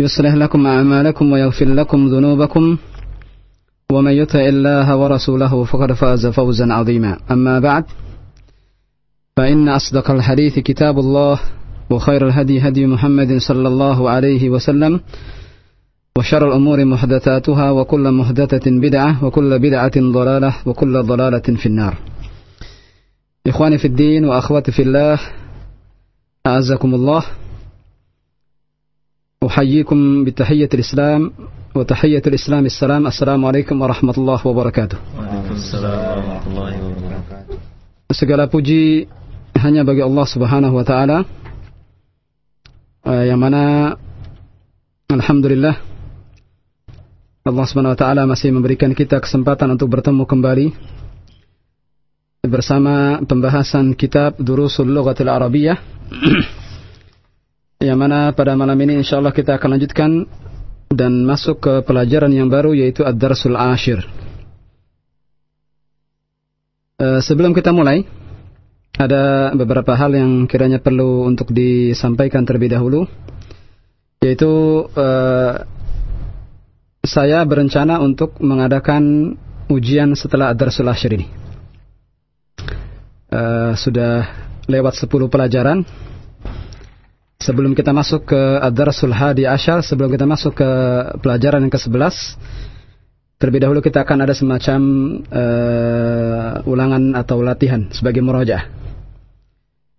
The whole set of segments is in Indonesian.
يصلح لكم أعمالكم ويغفر لكم ذنوبكم. ومن يطع الله ورسوله فقد فاز فوزا عظيما. أما بعد فإن أصدق الحديث كتاب الله وخير الهدي هدي محمد صلى الله عليه وسلم وشر الأمور محدثاتها وكل محدثة بدعة وكل بدعة ضلالة وكل ضلالة في النار. إخواني في الدين وأخواتي في الله أعزكم الله. أحييكم بتحية الإسلام وتحية الإسلام السلام السلام عليكم ورحمة الله وبركاته Segala puji hanya bagi Allah Subhanahu wa taala yang mana alhamdulillah Allah Subhanahu wa taala masih memberikan kita kesempatan untuk bertemu kembali bersama pembahasan kitab Durusul Lughatil Arabiyah yang mana pada malam ini insyaallah kita akan lanjutkan dan masuk ke pelajaran yang baru yaitu Ad-Darsul Ashir. Uh, sebelum kita mulai ada beberapa hal yang kiranya perlu untuk disampaikan terlebih dahulu yaitu uh, saya berencana untuk mengadakan ujian setelah Ad-Darsul Ashir ini. Uh, sudah lewat 10 pelajaran sebelum kita masuk ke Ad-Darsul Hadi Asyar, sebelum kita masuk ke pelajaran yang ke-11, terlebih dahulu kita akan ada semacam uh, ulangan atau latihan sebagai murajaah.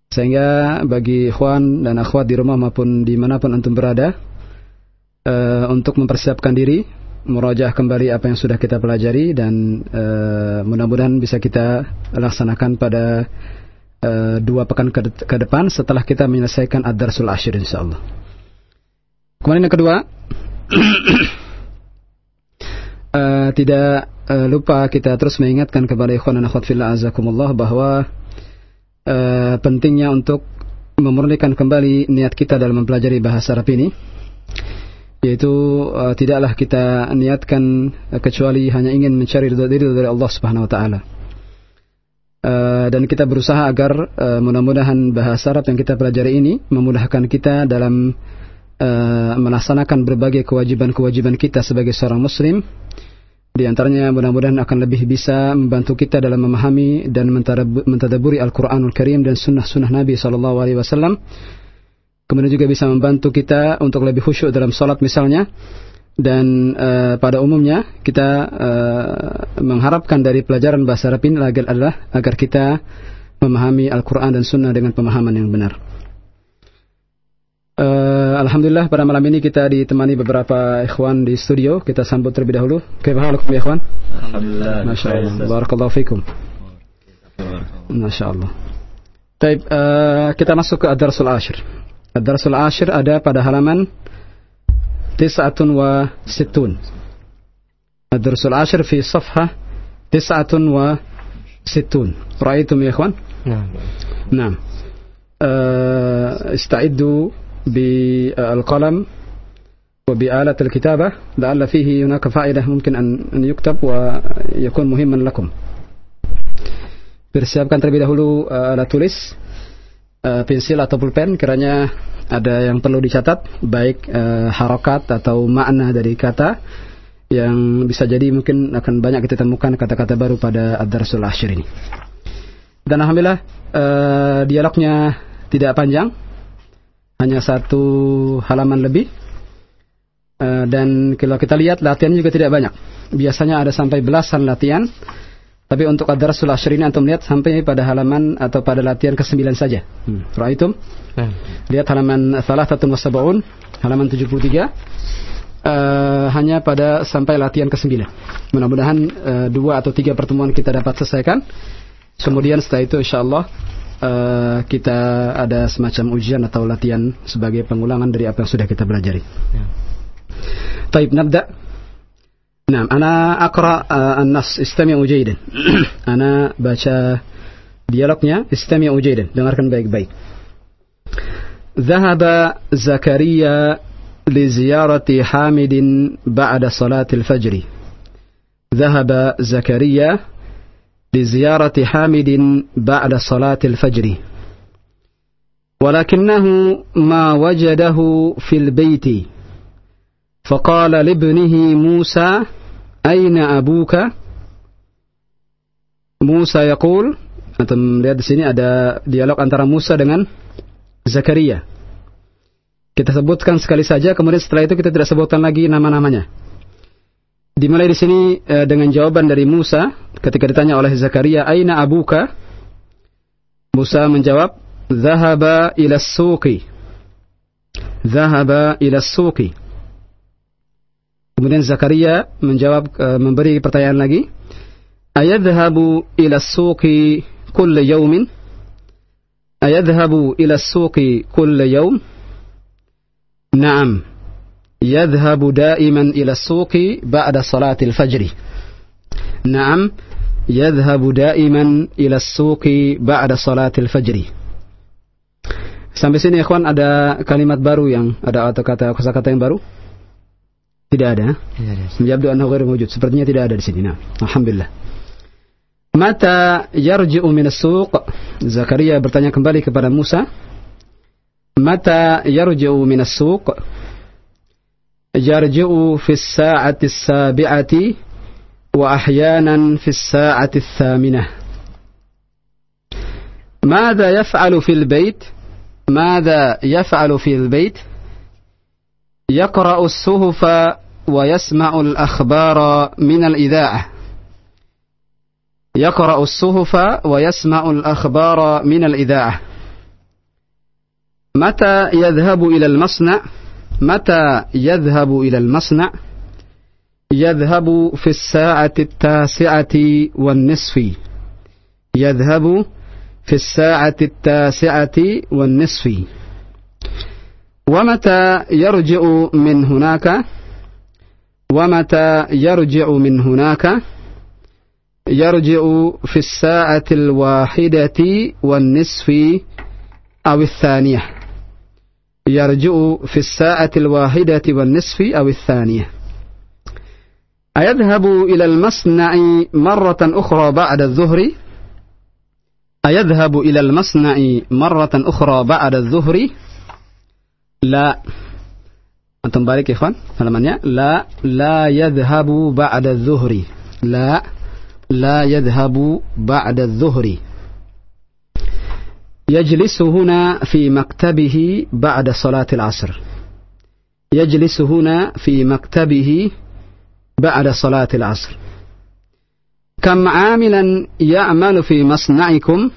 Sehingga bagi ikhwan dan akhwat di rumah maupun di mana pun antum berada, uh, untuk mempersiapkan diri, murajaah kembali apa yang sudah kita pelajari dan uh, mudah-mudahan bisa kita laksanakan pada Uh, dua pekan ke, ke depan setelah kita menyelesaikan Ad-Darsul Ashir insyaallah. Kemudian yang kedua, uh, tidak uh, lupa kita terus mengingatkan kepada ikhwan dan akhwat fillah azakumullah bahwa uh, pentingnya untuk memurnikan kembali niat kita dalam mempelajari bahasa Arab ini yaitu uh, tidaklah kita niatkan uh, kecuali hanya ingin mencari ridha dari Allah Subhanahu wa taala. Uh, dan kita berusaha agar uh, mudah-mudahan bahasa Arab yang kita pelajari ini memudahkan kita dalam uh, melaksanakan berbagai kewajiban-kewajiban kita sebagai seorang muslim. Di antaranya mudah-mudahan akan lebih bisa membantu kita dalam memahami dan mentadaburi Al-Qur'anul Karim dan sunnah-sunnah Nabi sallallahu alaihi wasallam. Kemudian juga bisa membantu kita untuk lebih khusyuk dalam salat misalnya dan uh, pada umumnya kita uh, mengharapkan dari pelajaran bahasa Arab ini adalah agar kita memahami Al-Quran dan Sunnah dengan pemahaman yang benar. Uh, Alhamdulillah pada malam ini kita ditemani beberapa ikhwan di studio. Kita sambut terlebih dahulu. Kaifahalukum ya ikhwan? Alhamdulillah. Masya Allah. Barakallahu fikum. Masya Allah. Taib, uh, kita masuk ke Ad-Darsul Ashir. Ad-Darsul Ashir ada pada halaman تسعة وستون. الدرس العاشر في صفحة تسعة وستون. رأيتم يا إخوان؟ نعم. نعم. استعدوا بالقلم وبآلة الكتابة. لعل فيه هناك فائدة ممكن أن يكتب ويكون مهما لكم. Persiapkan terlebih dahulu uh, alat tulis, uh, pensil atau pulpen, kiranya ada yang perlu dicatat, baik uh, harokat atau makna dari kata yang bisa jadi mungkin akan banyak kita temukan kata-kata baru pada Ad-Darsul Ashir ini. Dan Alhamdulillah uh, dialognya tidak panjang, hanya satu halaman lebih. Uh, dan kalau kita lihat latihan juga tidak banyak. Biasanya ada sampai belasan latihan. Tapi untuk ada Rasul Asyri ini antum lihat sampai pada halaman atau pada latihan ke-9 saja. Hmm. Raitum? Hmm. Nah. Lihat halaman salah satu Wasabaun, halaman 73. Uh, eh, hanya pada sampai latihan ke-9. Mudah-mudahan uh, dua atau tiga pertemuan kita dapat selesaikan. Kemudian setelah itu insya Allah uh, eh, kita ada semacam ujian atau latihan sebagai pengulangan dari apa yang sudah kita pelajari. Ya. Taib nabda' نعم أنا أقرأ النص. استمعوا جيدا. أنا baca dialognya استمعوا جيدا. dengarkan baik-baik ذهب زكريا لزيارة حامد بعد صلاة الفجر. ذهب زكريا لزيارة حامد بعد صلاة الفجر. ولكنه ما وجده في البيت. فقال لابنه موسى أين أبوك Musa yaqul antum lihat di sini ada dialog antara Musa dengan Zakaria. Kita sebutkan sekali saja kemudian setelah itu kita tidak sebutkan lagi nama-namanya. Dimulai di sini eh, dengan jawaban dari Musa ketika ditanya oleh Zakaria, "Aina abuka?" Musa menjawab, "Dhahaba ila suqi." Dhahaba ila suqi. Kemudian Zakaria menjawab e, memberi pertanyaan lagi. Ayadhabu ila suqi kull yawmin? Ayadhabu ila suqi kull yawm? Naam. Yadhabu daiman ila suqi ba'da salatil fajri. Naam. Yadhabu daiman ila suqi ba'da salatil fajri. Sampai sini ikhwan ada kalimat baru yang ada atau kata kata-kata yang baru? Tidak ada. Yabdu annahu ghairu mawjud. Sepertinya tidak ada di sini. Nah, alhamdulillah. Mata yarji'u min as-suq? Zakaria bertanya kembali kepada Musa. Mata yarji'u min as-suq? Yarji'u fi as-sa'ati as-sabi'ati wa ahyanan fi as-sa'ati ath-thaminah. ماذا يفعل في البيت ماذا يفعل في البيت يقرأ الصحف ويسمع الأخبار من الإذاعة. يقرأ الصحف ويسمع الأخبار من الإذاعة. متى يذهب إلى المصنع؟ متى يذهب إلى المصنع؟ يذهب في الساعة التاسعة والنصف. يذهب في الساعة التاسعة والنصف. ومتى يرجع من هناك؟ ومتى يرجع من هناك؟ يرجع في الساعة الواحدة والنصف أو الثانية. يرجع في الساعة الواحدة والنصف أو الثانية. أيذهب إلى المصنع مرة أخرى بعد الظهر؟ أيذهب إلى المصنع مرة أخرى بعد الظهر؟ لا. Antum balik ikhwan halamannya la la yadhhabu ba'da adh-dhuhri. La la yadhhabu ba'da adh-dhuhri. يجلس هنا في مكتبه بعد صلاة العصر. يجلس هنا في مكتبه بعد صلاة العصر. كم عاملا يعمل في مصنعكم؟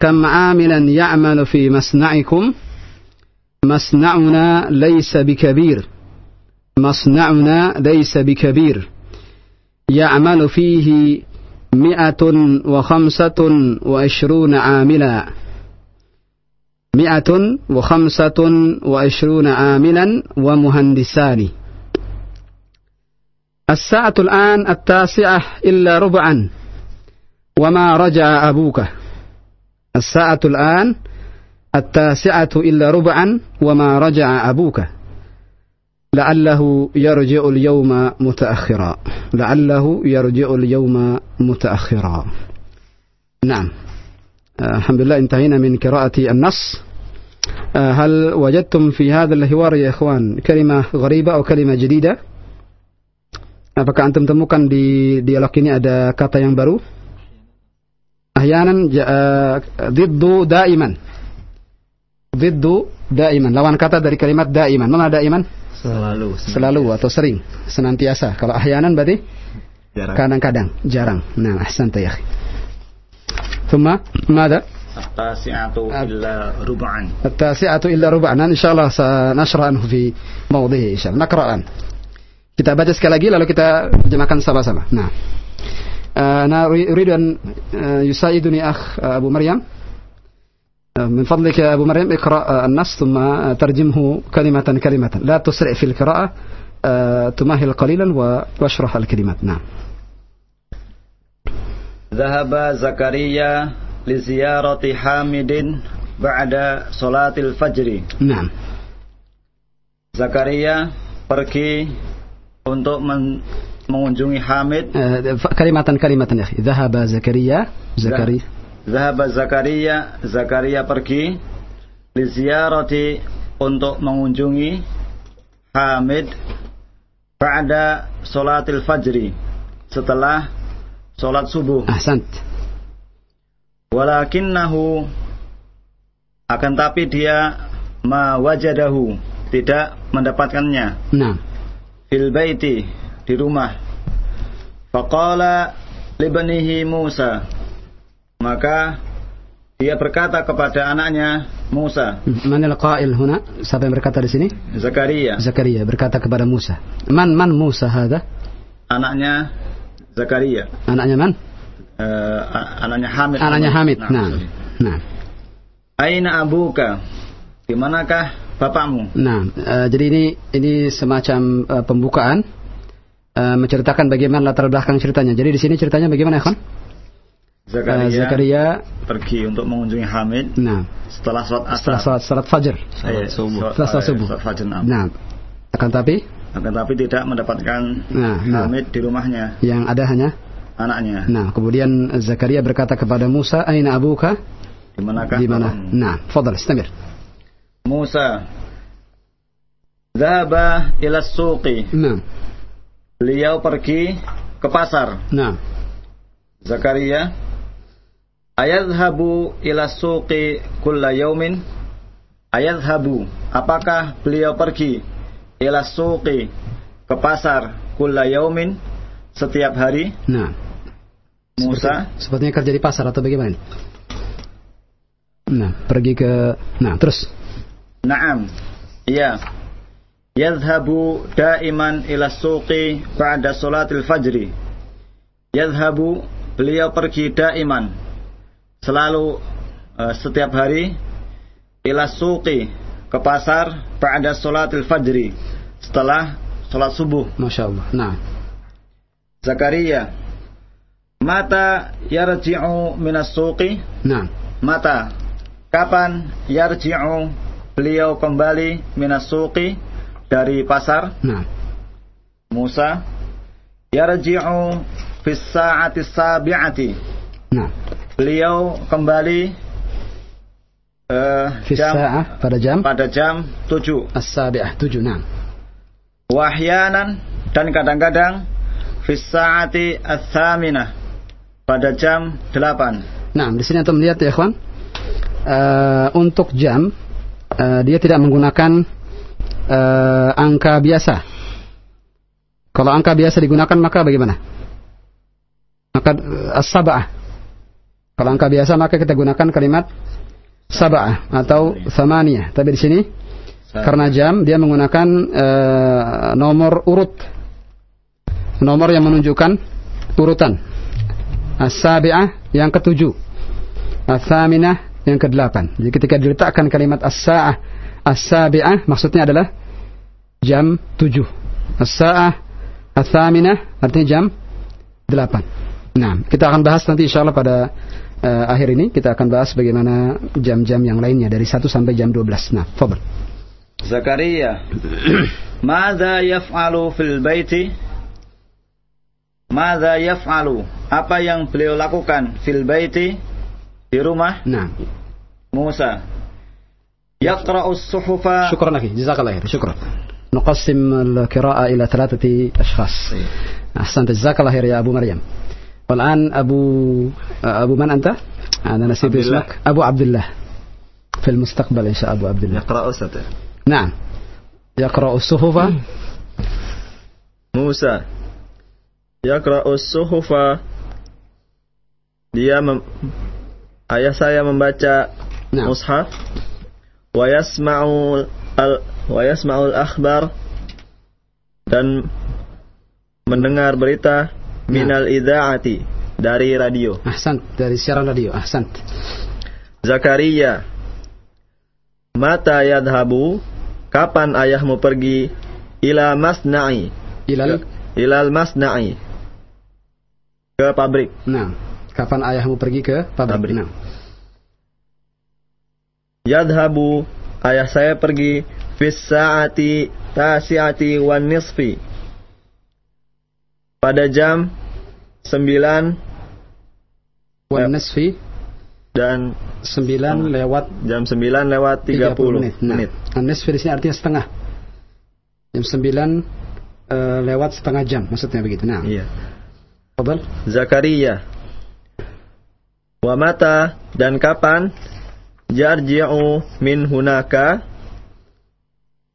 كم عاملا يعمل في مصنعكم؟ مصنعنا ليس بكبير. مصنعنا ليس بكبير. يعمل فيه مئة وخمسة وعشرون عاملا. مئة وخمسة وعشرون عاملا ومهندسان. الساعة الآن التاسعة إلا ربعا. وما رجع أبوك. الساعة الآن التاسعة إلا ربعا وما رجع أبوك. لعله يرجع اليوم متأخرا. لعله يرجع اليوم متأخرا. نعم. الحمد لله انتهينا من قراءة النص. هل وجدتم في هذا الحوار يا إخوان كلمة غريبة أو كلمة جديدة؟ Apakah antum temukan di dialog ini ada kata yang baru? Ahyanan ضد دائما. Ziddu da'iman. Lawan kata dari kalimat da'iman. Mana da'iman? Selalu. Selalu atau sering, senantiasa. Kalau ahyanan berarti Jarang. kadang-kadang, jarang. Nah, ahsanta ya. akhi. ثم ماذا؟ التاسعة إلا ربعا التاسعة إلا ربعا إن شاء الله سنشرح عنه في موضعه إن شاء الله نقرأ الآن kita baca sekali lagi lalu kita terjemahkan sama-sama nah أنا أريد أن يساعدني أخ أبو مريم من فضلك يا أبو مريم اقرأ النص ثم ترجمه كلمة كلمة لا تسرع في القراءة تمهل قليلا واشرح الكلمات نعم ذهب زكريا لزيارة حامد بعد صلاة الفجر نعم Zakaria pergi untuk men- mengunjungi Hamid كلمة كلمة يا أخي ذهب زكريا زكريا Zahaba Zakaria, Zakaria pergi liziarati untuk mengunjungi Hamid pada solatil fajri setelah solat subuh. Ahsant. Walakinnahu akan tapi dia mawajadahu tidak mendapatkannya. Nah. Fil baiti di rumah. Faqala libanihi Musa maka dia berkata kepada anaknya Musa. Mana qail huna? Siapa yang berkata di sini? Zakaria. Zakaria berkata kepada Musa. Man man Musa hada? Anaknya Zakaria. Anaknya man? Uh, anaknya Hamid. Anaknya Hamid. Nah. Nah. nah. Aina abuka? Di manakah bapakmu? Nah, uh, jadi ini ini semacam uh, pembukaan uh, menceritakan bagaimana latar belakang ceritanya. Jadi di sini ceritanya bagaimana, Khan? Zakaria, Zakaria. pergi untuk mengunjungi Hamid nah. setelah sholat asar. Setelah salat salat fajar. Eh, sholat- Setelah sholat eh, subuh. sholat fajar, nah. nah akan tapi? Akan tapi tidak mendapatkan nah, nah. Hamid di rumahnya. Yang ada hanya? Anaknya. Nah kemudian Zakaria berkata kepada Musa aina abuka? Di manakah di mana? nah fadal istamir Musa Zaba ila suqi. Nah. Beliau pergi ke pasar. Nah. Zakaria Ayadhabu ila suqi kulla yaumin Ayadhabu Apakah beliau pergi Ila suqi Ke pasar kulla yaumin Setiap hari? Nah. Musa? Sepertinya kerja di pasar atau bagaimana? Nah, pergi ke nah terus. Naam. Iya. Yadhabu daiman ila suqi Ba'da salatil fajri. Yadhabu Beliau pergi daiman Selalu eh, Setiap hari Ila suqi Ke pasar Ba'da salatil fajri. Setelah salat subuh. Masya Allah. Nah, Zakaria Mata yarji'u minas suqi? Nah, Mata Kapan yarji'u Beliau kembali minas suqi Dari pasar? Nah, Musa Yarji'u Fis sa'ati sabi'ati. Nah. Beliau kembali Fi jam, sa'ah pada jam Pada jam 7 as-sabi'ah 7 nah. Wahyanan Dan kadang-kadang Fis sa'ati as-saminah Pada jam 8 Nah, di sini antum melihat ya, kawan. Eh, untuk jam eh, dia tidak menggunakan eh, angka biasa. Kalau angka biasa digunakan maka bagaimana? Maka as-sab'ah. Kalau angka biasa maka kita gunakan kalimat sab'ah atau thamaniyah. Tapi di sini karena jam dia menggunakan eh, nomor urut. Nomor yang menunjukkan urutan. As-sabi'ah yang ketujuh. As-saminah yang kedelapan. Jadi ketika diletakkan kalimat as-sa'ah as-sabi'ah maksudnya adalah jam tujuh. As-sa'ah as-saminah artinya jam delapan. Nah, kita akan bahas nanti insya Allah pada eh, akhir ini kita akan bahas bagaimana jam-jam yang lainnya dari 1 sampai jam 12. Nah, fadl. Zakaria Mada yaf'alu fil baiti Mada yaf'alu Apa yang beliau lakukan Fil baiti Di rumah Nah, Musa Yaqra'u suhufa شكرا لك جزاك الله خير شكرا نقسم القراءة إلى ثلاثة أشخاص أحسنت جزاك الله خير يا أبو مريم والآن أبو أبو من أنت؟ أنا نسيت عبد الله. اسمك أبو عبد الله في المستقبل إن شاء الله أبو عبد الله Yaqra'u Ustaz نعم Yaqra'us suhufa. Musa Yaqra'us suhufa Dia mem Ayah saya membaca Nah. mushaf wa yasma'ul al wa yasma'ul akhbar dan mendengar berita minal idaati dari radio. Ahsant dari siaran radio. Ahsant. Zakaria Mata yadhabu Kapan ayahmu pergi Ila masna'i Ilal. Ilal masna'i Ke pabrik Nah. Kapan ayahmu pergi ke pabrik? Pabrik. Nah. Yadhabu Ayah saya pergi Fis sa'ati Tasi'ati wan nisfi Pada jam 9 Wan nisfi Dan 9 lewat jam 9 lewat 30, 30 menit. Nah, menit. An-nisfi di sini artinya setengah. Jam 9 eh, lewat setengah jam maksudnya begitu. Nah, Iya Fadal. Zakaria Wa mata dan kapan Jarji'u min hunaka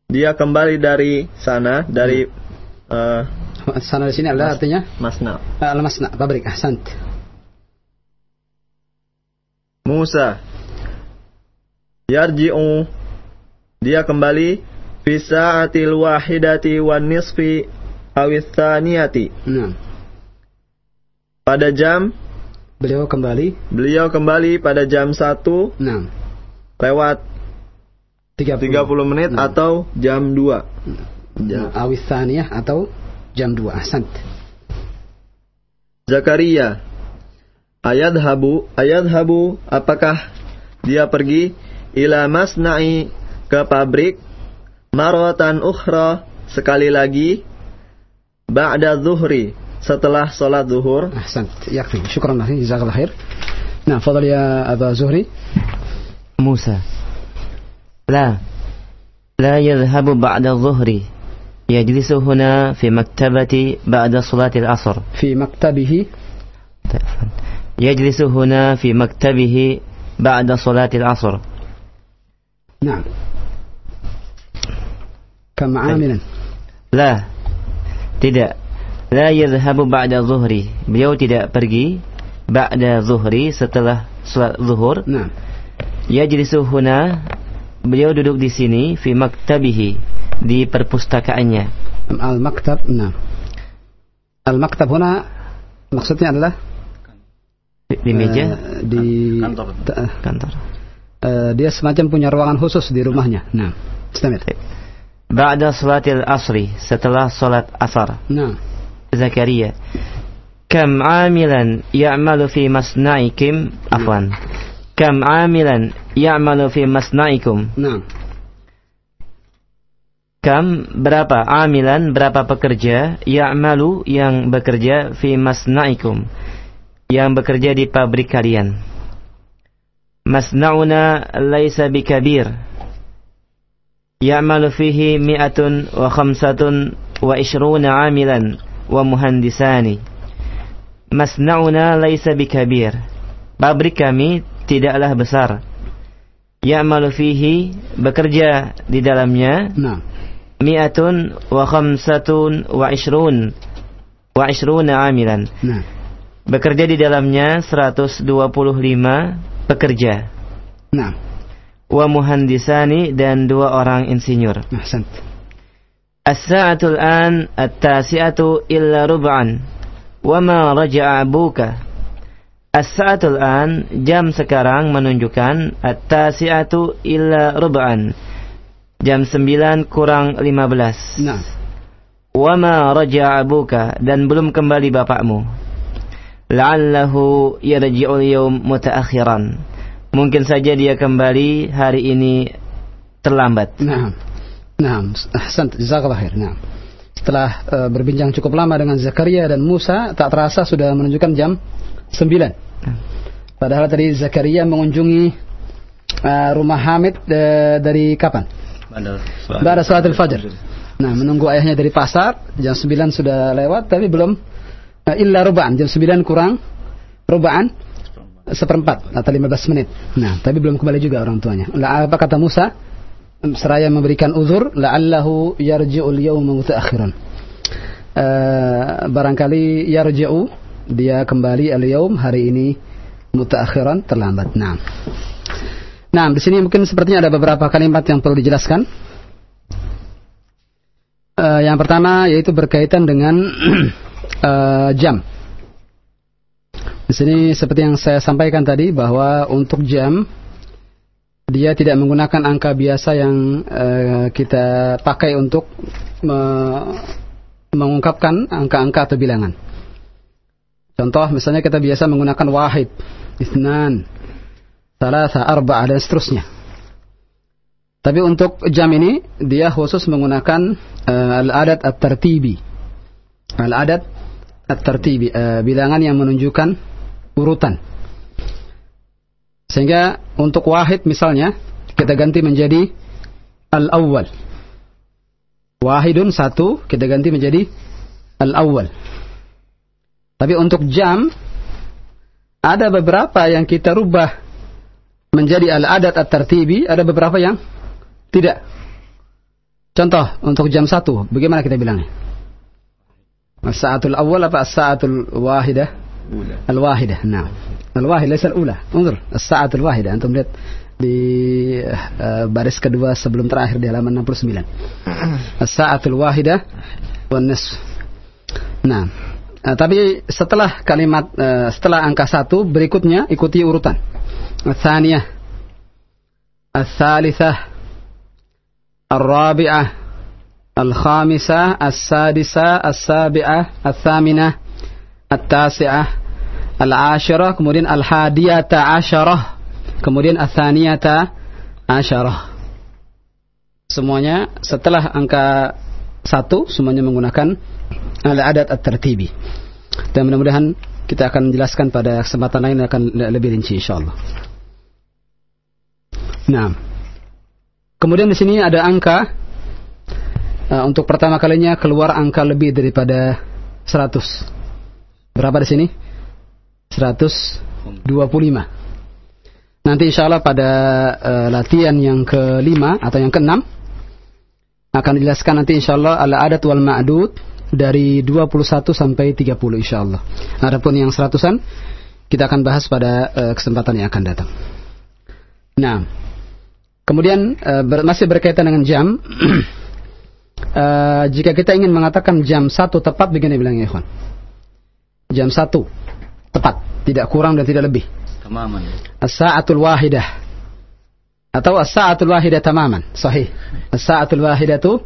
Dia kembali dari sana Dari eh, Sana di sini adalah artinya? Masna. Eh, al-masna, pabrik. Ahsant. Musa. Yarji'u. Dia kembali. Fi sa'atil wahidati wan nisfi Awis thaniyati Nah, Pada jam? Beliau kembali. Beliau kembali pada jam 1 Nah, Lewat 30, 30 menit Nah. atau jam 2 Nah, awis thaniyah atau jam 2 ahsant Zakaria ayat habu, ayat habu. apakah dia pergi ila masna'i ke pabrik Marwatan ukhra sekali lagi ba'da zuhri setelah salat zuhur? Ahsan, yakfi syukran lahi jazakallahu khair. Nah fadhal ya Aba Zuhri. Musa. La. La yadhhabu ba'da zuhri. يجلس هنا في مكتبة بعد صلاة العصر في مكتبه يجلس هنا في مكتبه بعد صلاة العصر نعم كم عاملا لا tidak لا يذهب بعد الظهر beliau tidak pergi بعد zuhri setelah salat zuhur نعم yajlisu huna beliau duduk di sini fi maktabihi di perpustakaannya. Al-Maktab, nah. Al-Maktab huna maksudnya adalah di, di meja uh, di kantor. Ta, eh, kantor. Uh, dia semacam punya ruangan khusus di rumahnya. Nah, istamir. Ba'da salatil asri, setelah salat asar. Nah. Zakaria. Kam amilan ya'malu fi masna'ikum nah. afwan. Kam amilan ya'malu fi masna'ikum. Nah. Kam berapa amilan berapa pekerja ya'malu yang bekerja fi masna'ikum yang bekerja di pabrik kalian. Masna'una laisa bikabir. Ya'malu fihi mi'atun wa khamsatun wa ishruna amilan wa muhandisani. Masna'una laisa bikabir. Pabrik kami tidaklah besar. Ya'malu fihi bekerja di dalamnya. Nah mi'atun wa khamsatun wa ishrun wa ishruna amilan. Nah. Bekerja di dalamnya 125 pekerja. Nah. Wa muhandisani dan dua orang insinyur. Nah, As-sa'atul an at-tasi'atu illa rubaan. wa ma raja'a abuka. As-sa'atul an jam sekarang menunjukkan at-tasi'atu illa rubaan jam 9 kurang 15. Nah. Wama raja abuka dan belum kembali bapakmu. La'allahu yarji'u al-yawm mutaakhiran. Mungkin saja dia kembali hari ini terlambat. Nah. Nah, ahsan jazakallahu khair. Nah. Setelah uh, berbincang cukup lama dengan Zakaria dan Musa, tak terasa sudah menunjukkan jam 9. Padahal tadi Zakaria mengunjungi uh, rumah Hamid uh, dari kapan? Pada salat fajar nah menunggu ayahnya dari pasar jam 9 sudah lewat tapi belum eh, illa rubaan jam 9 kurang rubaan seperempat atau 15 menit nah tapi belum kembali juga orang tuanya Lah, apa kata Musa seraya memberikan uzur la'allahu yarji'ul yawma mutaakhiran. Uh, barangkali yarji'u dia kembali al-yawm hari ini mutaakhiran terlambat. Nah. Nah, di sini mungkin sepertinya ada beberapa kalimat yang perlu dijelaskan. Uh, yang pertama yaitu berkaitan dengan uh, jam. Di sini seperti yang saya sampaikan tadi bahwa untuk jam dia tidak menggunakan angka biasa yang uh, kita pakai untuk me mengungkapkan angka-angka atau bilangan. Contoh misalnya kita biasa menggunakan wahid, isnan, salasa, arba'ah dan seterusnya. Tapi untuk jam ini dia khusus menggunakan uh, al-adat at-tartibi. Al-adat at-tartibi, uh, bilangan yang menunjukkan urutan. Sehingga untuk wahid misalnya kita ganti menjadi al-awwal. Wahidun satu kita ganti menjadi al-awwal. Tapi untuk jam ada beberapa yang kita rubah menjadi al-adat at-tartibi, ada beberapa yang tidak. Contoh untuk jam satu, bagaimana kita bilangnya? As-sa'atul awal apa as-sa'atul wahidah? Al-wahidah. Nah. Al-wahid laysa al-ula. Unzur, as-sa'atul wahidah. Antum lihat di uh, baris kedua sebelum terakhir di halaman 69. As-sa'atul wahidah wan nisf. Nah, Nah, tapi setelah kalimat uh, setelah angka satu berikutnya ikuti urutan. Tsaniyah, Al-Thalithah, Al-Rabi'ah, Al-Khamisah, Al-Sadisah, Al-Sabi'ah, Al-Thaminah, Al-Tasi'ah, Al-Ashirah, kemudian Al-Hadiyata Asharah, kemudian Al-Thaniyata Asharah. Semuanya setelah angka satu semuanya menggunakan al-adat at-tertibi. Dan mudah-mudahan kita akan menjelaskan pada kesempatan lain akan lebih rinci insyaallah. Nah. Kemudian di sini ada angka uh, untuk pertama kalinya keluar angka lebih daripada 100. Berapa di sini? 125. Nanti insya Allah pada uh, latihan yang kelima atau yang keenam akan dijelaskan nanti insya Allah ala adat wal ma'dud dari 21 sampai 30 insya Allah. Adapun yang seratusan kita akan bahas pada uh, kesempatan yang akan datang. Nah, kemudian uh, ber, masih berkaitan dengan jam. uh, jika kita ingin mengatakan jam satu tepat, begini bilangnya, ikhwan. Jam satu tepat, tidak kurang dan tidak lebih. Tamaman. As-sa'atul wahidah. Atau as-sa'atul wahidah tamaman. Sahih. As-sa'atul wahidatu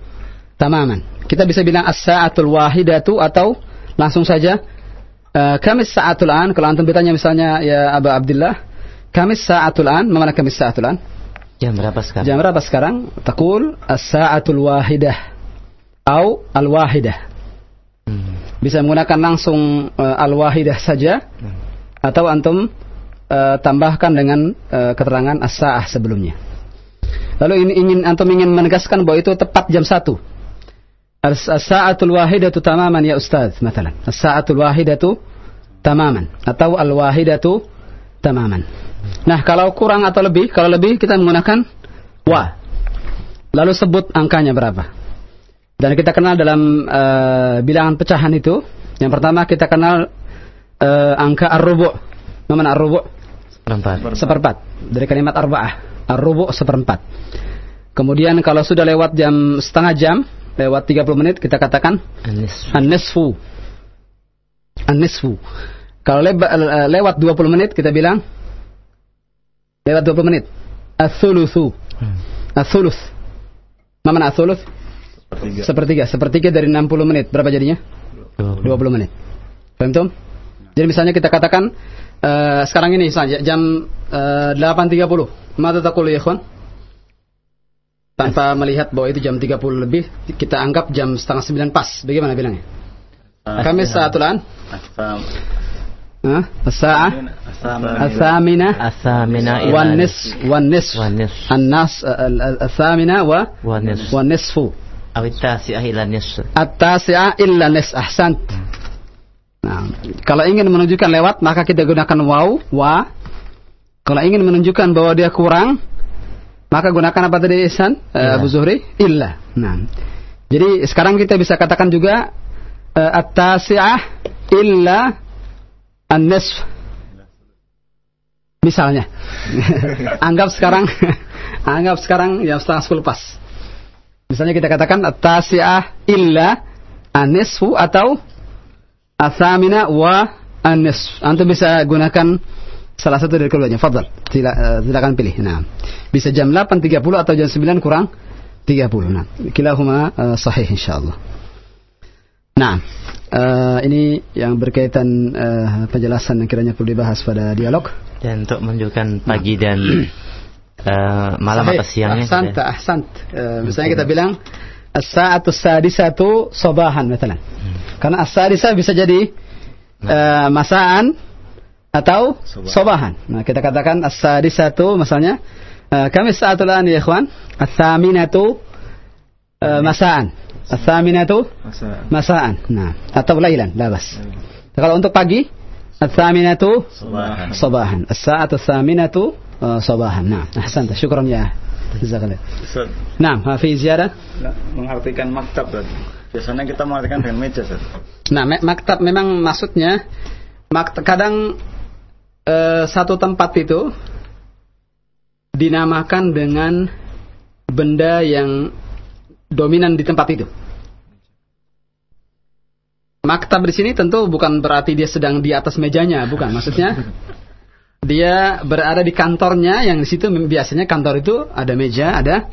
tamaman. Kita bisa bilang as-sa'atul wahidatu atau langsung saja uh, kamis sa'atul an. Kalau antum bertanya misalnya ya Abu Abdullah, kamis sa'atul an, mana kamis sa'atul an? Jam berapa sekarang? Jam berapa sekarang? Takul as-sa'atul wahidah au al-wahidah. Hmm. Bisa menggunakan langsung uh, al-wahidah saja hmm. atau antum uh, tambahkan dengan uh, keterangan as-sa'ah sebelumnya. Lalu ini ingin antum ingin menegaskan bahwa itu tepat jam 1. As-sa'atul wahidatu tamaman ya ustaz, misalnya. As-sa'atul wahidatu tamaman atau al-wahidatu tamaman nah kalau kurang atau lebih kalau lebih kita menggunakan wa. Lalu sebut angkanya berapa. Dan kita kenal dalam uh, bilangan pecahan itu yang pertama kita kenal uh, angka ar-rubu' mana ar-rubu' seperempat. Seperempat. Dari kalimat arba'ah. Ar-rubu' seperempat. Kemudian kalau sudah lewat jam setengah jam lewat 30 menit kita katakan an-nisfu. An-nisfu. Kalau le lewat 20 menit kita bilang lewat 20 menit. Ats-tsulutsu. Hmm. Ats-tsuluts. Mana ats-tsuluts? Sepertiga. Sepertiga. Sepertiga dari 60 menit. Berapa jadinya? 20, 20 menit. Paham tuh? Jadi misalnya kita katakan uh, sekarang ini saja jam uh, 8.30. Mata takul ya, ikhwan? tanpa melihat bahwa itu jam 30 lebih kita anggap jam setengah sembilan pas bagaimana bilangnya uh, kami saatul an الساعة الثامنة الثامنة والنصف والنصف النص الثامنة والنصف والنصف أو التاسعة إلى النصف التاسعة إلا النصف أحسنت Nah, kalau ingin menunjukkan lewat maka kita gunakan waw, wa. Kalau ingin menunjukkan bahwa dia kurang, Maka gunakan apa tadi Ihsan? Eh, Illa. Abu Zuhri? Illa. Nah. Jadi sekarang kita bisa katakan juga eh, at-tasi'ah illa an-nisf. Misalnya. anggap sekarang anggap sekarang yang setengah sepuluh pas. Misalnya kita katakan at-tasi'ah illa an-nisfu atau Athamina wa an-nisf. Antum bisa gunakan salah satu dari keduanya. Fadal. Sila, eh, silakan pilih. Nah. Bisa jam 8.30 atau jam 9 kurang 30. Nah. Kilahuma eh, sahih insyaallah. Nah, eh, ini yang berkaitan eh, penjelasan yang kiranya perlu dibahas pada dialog. Dan untuk menunjukkan pagi dan eh, malam Sahih. atau siangnya. Ahsant, sudah. ahsant. Eh, misalnya kita bilang as-sa'atu sadisatu sobahan misalnya. Karena as-sadisah bisa jadi eh, masaan atau sobahan. Nah, kita katakan as-sadisatu misalnya eh, kami sa'atul an ya ikhwan? As-saminatu eh, masaan. الثامنة مساء. نعم. Nah, ليلا. لا بس. أنت pagi, Nah. Biasanya kita mengartikan dengan meja, Sir. Nah, maktab memang maksudnya maktab, kadang eh, satu tempat itu dinamakan dengan benda yang dominan di tempat itu maktab di sini tentu bukan berarti dia sedang di atas mejanya bukan maksudnya dia berada di kantornya yang di situ biasanya kantor itu ada meja ada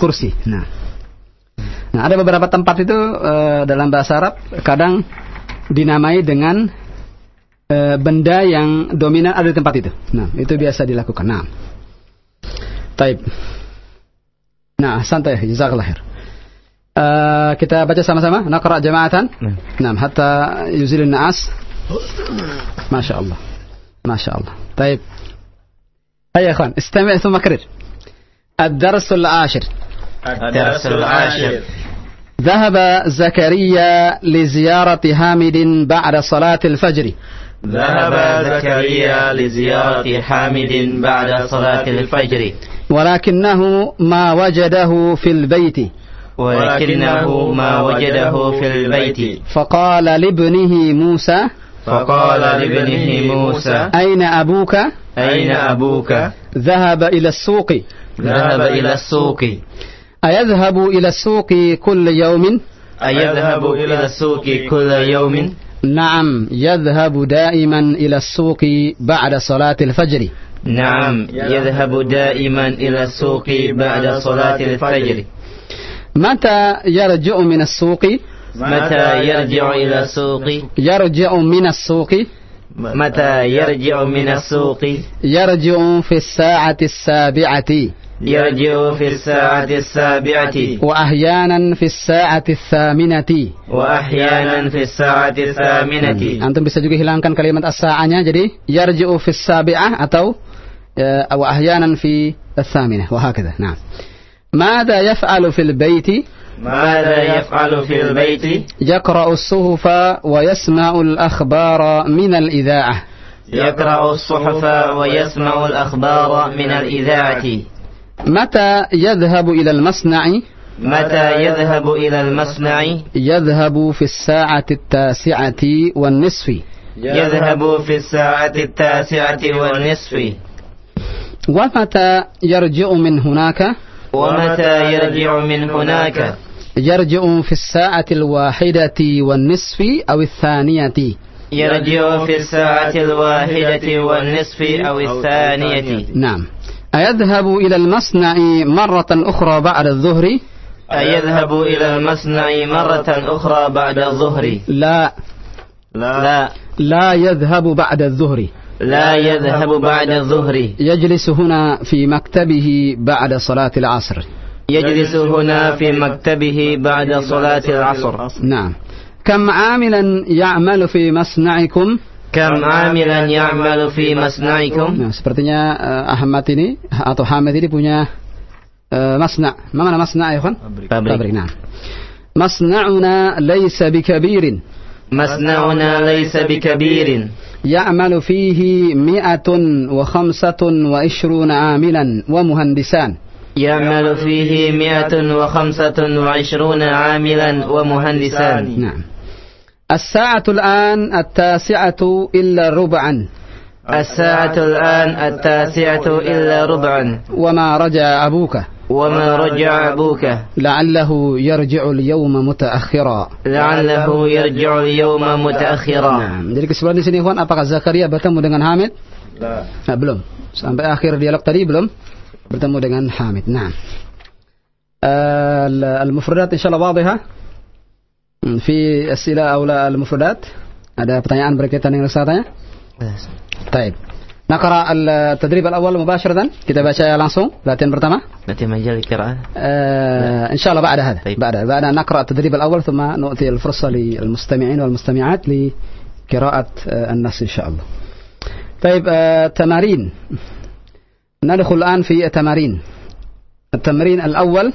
kursi nah Nah, ada beberapa tempat itu eh, dalam bahasa Arab kadang dinamai dengan eh, benda yang dominan ada di tempat itu. Nah, itu biasa dilakukan. Nah. Taib. Nah, santai, jazakallah khair. Kita baca sama-sama, naqra jama'atan. Nah. Nah, hatta yuzilun na'as. Masya Allah. Masya Allah. Taib. Hai ya ikhwan, istami' ثم كرر. الدرس العاشر الدرس العاشر ذهب زكريا لزيارة حامد بعد صلاة الفجر ذهب زكريا لزيارة حامد بعد صلاة الفجر ولكنه ما وجده في البيت ولكنه ما وجده في البيت. فقال لابنه موسى فقال لابنه موسى أين أبوك؟ أين أبوك؟ ذهب إلى السوق. ذهب إلى السوق. أيذهب إلى السوق كل يوم؟ أيذهب إلى السوق كل يوم؟ نعم يذهب دائما إلى السوق بعد صلاة الفجر. نعم يذهب دائما إلى السوق بعد صلاة الفجر. متى يرجع من السوق متى يرجع إلى السوق يرجع من السوق متى يرجع من السوق يرجع في الساعة السابعة يرجع في الساعة السابعة وأحيانا في الساعة الثامنة وأحيانا في الساعة الثامنة Antum bisa juga hilangkan kalimat as-sa'anya jadi yarji'u fi sabi'ah atau ya, أو أحيانا في الثامنة وهكذا نعم ماذا يفعل في البيت؟ ماذا يفعل في البيت؟ يقرأ الصحف ويسمع الأخبار من الإذاعة. يقرأ الصحف ويسمع الأخبار من الإذاعة. متى يذهب إلى المصنع؟ متى يذهب إلى المصنع؟ يذهب في الساعة التاسعة والنصف. يذهب في الساعة التاسعة والنصف. ومتى يرجع من هناك؟ ومتى يرجع من هناك؟ يرجع في الساعة الواحدة والنصف أو الثانية. يرجع في الساعة الواحدة والنصف أو الثانية. نعم. أيذهب إلى المصنع مرة أخرى بعد الظهر؟ أيذهب إلى المصنع مرة أخرى بعد الظهر؟ لا. لا. لا يذهب بعد الظهر. لا يذهب بعد الظهر يجلس هنا في مكتبه بعد صلاة العصر يجلس هنا في مكتبه بعد صلاة العصر نعم كم عاملا يعمل في مصنعكم كم عاملا يعمل في مصنعكم Nah, sepertinya uh, Ahmad ini atau Hamid ini punya uh, masna. Ma mana masna ya, kawan? Pabrik. Nah. مصنعنا ليس بكبير مصنعنا ليس بكبير. يعمل فيه مئة وخمسة وعشرون عاملا ومهندسان يعمل فيه مئة وخمسة وعشرون عاملا ومهندسان نعم. الساعة الآن التاسعة إلا ربعا. الساعة الآن التاسعة إلا ربعا. وما رجع أبوك. وما رجع أبوك لعله يرجع اليوم متأخرا لعله يرجع اليوم متأخرا Nah, jadi kesimpulan di sini Ikhwan, apakah Zakaria bertemu dengan Hamid? Nah, belum. Sampai akhir dialog tadi belum bertemu dengan Hamid. Nah. المفردات إن شاء الله واضحة في أسئلة أو لا المفردات ada pertanyaan berkaitan dengan risalatanya? طيب نقرأ التدريب الأول مباشرة. kita baca langsung latihan pertama Nanti مجال القراءة. آه إن شاء الله بعد هذا طيب. بعد بعد أن نقرأ التدريب الأول ثم نؤتي الفرصة للمستمعين والمستمعات لقراءة آه النص إن شاء الله. طيب آه تمارين. ندخل الآن في تمارين التمرين الأول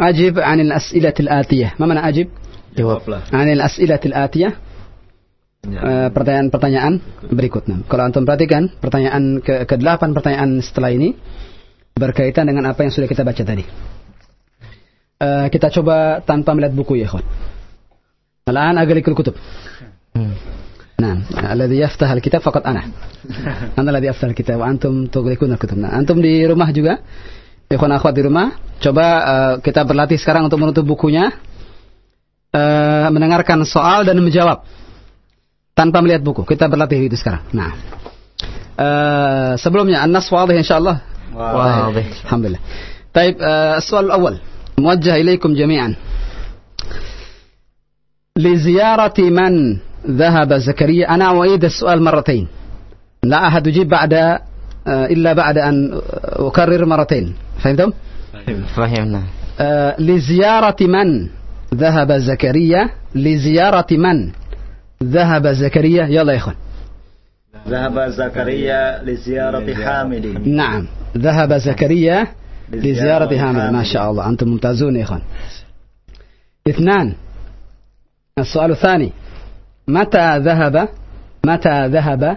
أجب عن الأسئلة الآتية. ما معنى أجب. عن الأسئلة الآتية. Ya. Eh, pertanyaan-pertanyaan uh, berikutnya. Kalau antum perhatikan, pertanyaan ke ke-8 pertanyaan setelah ini berkaitan dengan apa yang sudah kita baca tadi. Uh, kita coba tanpa melihat buku ya, kawan. Malahan agarikul kutub. Hmm. Nah, alladhi yaftah al-kitab faqat ana. Ana alladhi yaftah al-kitab wa antum tughlikuna al-kutub. Nah, antum di rumah juga ikhwan akhwat di rumah, coba uh, kita berlatih sekarang untuk menutup bukunya. Uh, mendengarkan soal dan menjawab. Tanpa melihat buku. Kita berlatih itu sekarang. Nah. Eh, sebelumnya شاء الله واضح. الحمد لله طيب آه، السؤال الأول موجه إليكم جميعا لزيارة من ذهب زكريا أنا أعيد السؤال مرتين لا أحد يجيب بعد إلا بعد أن أكرر مرتين فهمتم؟ فهمنا لزيارة من ذهب زكريا لزيارة من ذهب زكريا يلا يا إخوان. ذهب زكريا لزيارة حامد نعم ذهب زكريا لزيارة حامد ما شاء الله أنتم ممتازون يا إخوان. اثنان. السؤال الثاني متى ذهب؟ متى ذهب؟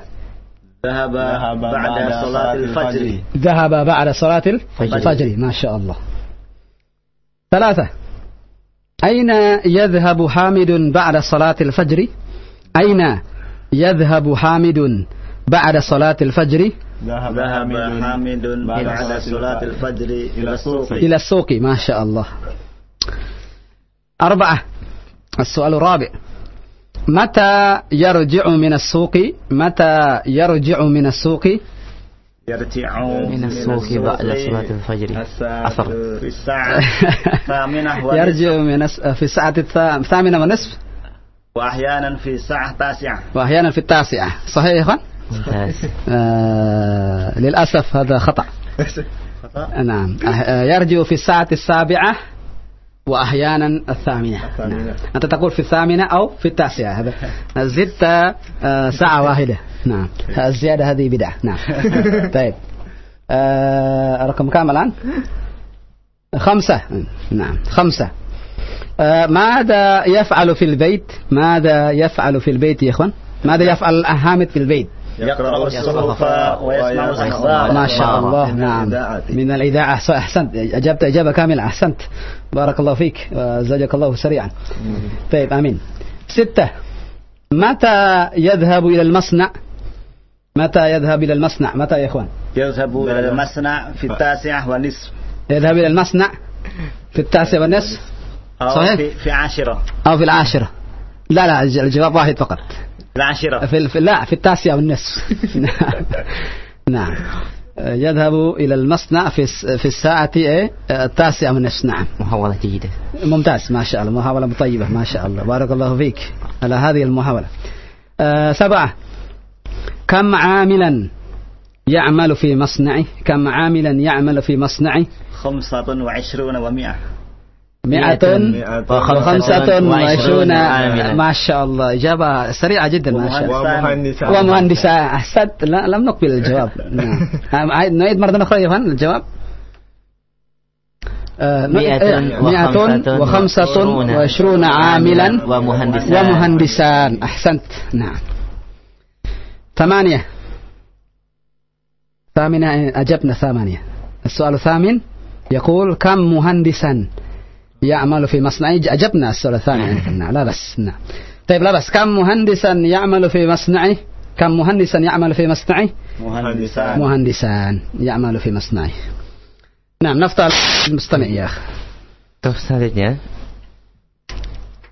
ذهب بعد صلاة الفجر. ذهب بعد صلاة الفجر. ما شاء الله. ثلاثة. أين يذهب حامد بعد صلاة الفجر؟ أين يذهب حامد بعد صلاة الفجر؟ ذهب حامد بعد صلاة الفجر إلى السوق. إلى السوق ما شاء الله. أربعة السؤال الرابع. متى يرجع من السوق؟ متى يرجع من السوق؟ يرجع من السوق بعد صلاة الفجر. عصر في الساعة الثامنة ونصف يرجع من في الساعة الثا- الثامنة والنصف؟ وأحيانا في الساعة التاسعة وأحيانا في التاسعة. صحيح يا إخوان؟ آه للأسف هذا خطأ. نعم. آه، يرجع في الساعة السابعة وأحيانا الثامنة. نعم. أنت تقول في الثامنة أو في التاسعة. هذا زدت آه، ساعة واحدة. نعم. الزيادة هذه بدعة. نعم. طيب. آه، رقم كام الآن؟ خمسة. نعم. خمسة. ماذا يفعل في البيت؟ ماذا يفعل في البيت يا إخوان؟ ماذا يفعل الأهامد في البيت؟ يقرأ الصحف ويسمع الأخبار. ما شاء الله نعم. من الإذاعة. أحس- أحسنت. أجبت إجابة كاملة. أحسنت. بارك الله فيك. وزادك الله سريعا. طيب آمين. ستة. متى يذهب إلى المصنع؟ متى يذهب إلى المصنع؟ متى يا إخوان؟ يذهب إلى المصنع في التاسعة والنصف. يذهب إلى المصنع في التاسع والنصف؟ صحيح. في, في عاشرة. أو في العاشرة. لا لا الج- الجواب واحد فقط. العاشرة. في, في لا في التاسعة والنصف نعم نعم. يذهب إلى المصنع في في الساعة إيه؟ التاسعة والنصف نعم. محاولة جيدة. ممتاز ما شاء الله. محاولة طيبة ما شاء الله. بارك الله فيك على هذه المحاولة آه سبعة. كم عاملا يعمل في مصنعه؟ كم عاملا يعمل في مصنعه؟ خمسة وعشرون ومئة. مئة وخمسة وعشرون عاملا. ما شاء الله إجابة سريعة جدا ما شاء الله ومهندسان ومهندسة أحسنت لا لم نقبل الجواب نعم آه، عيد- نعيد مرة أخرى يا فندم الجواب آه، مئة إيه، مئة وخمسة وخمسة وعشرون وعشرون عاملا ومهندسان ومهندسان أحسنت نعم ثمانية ثامنة أجبنا ثمانية السؤال الثامن يقول كم مهندسا يعمل في مصنعي أجبنا السؤال الثاني نعم لا بس نعم طيب لا بس كم مهندسا يعمل في مصنعه كم مهندسا يعمل في مصنعه Muhandisan. مهندسان يعمل في مصنعه نعم نفتح المستمع يا أخي Terus selanjutnya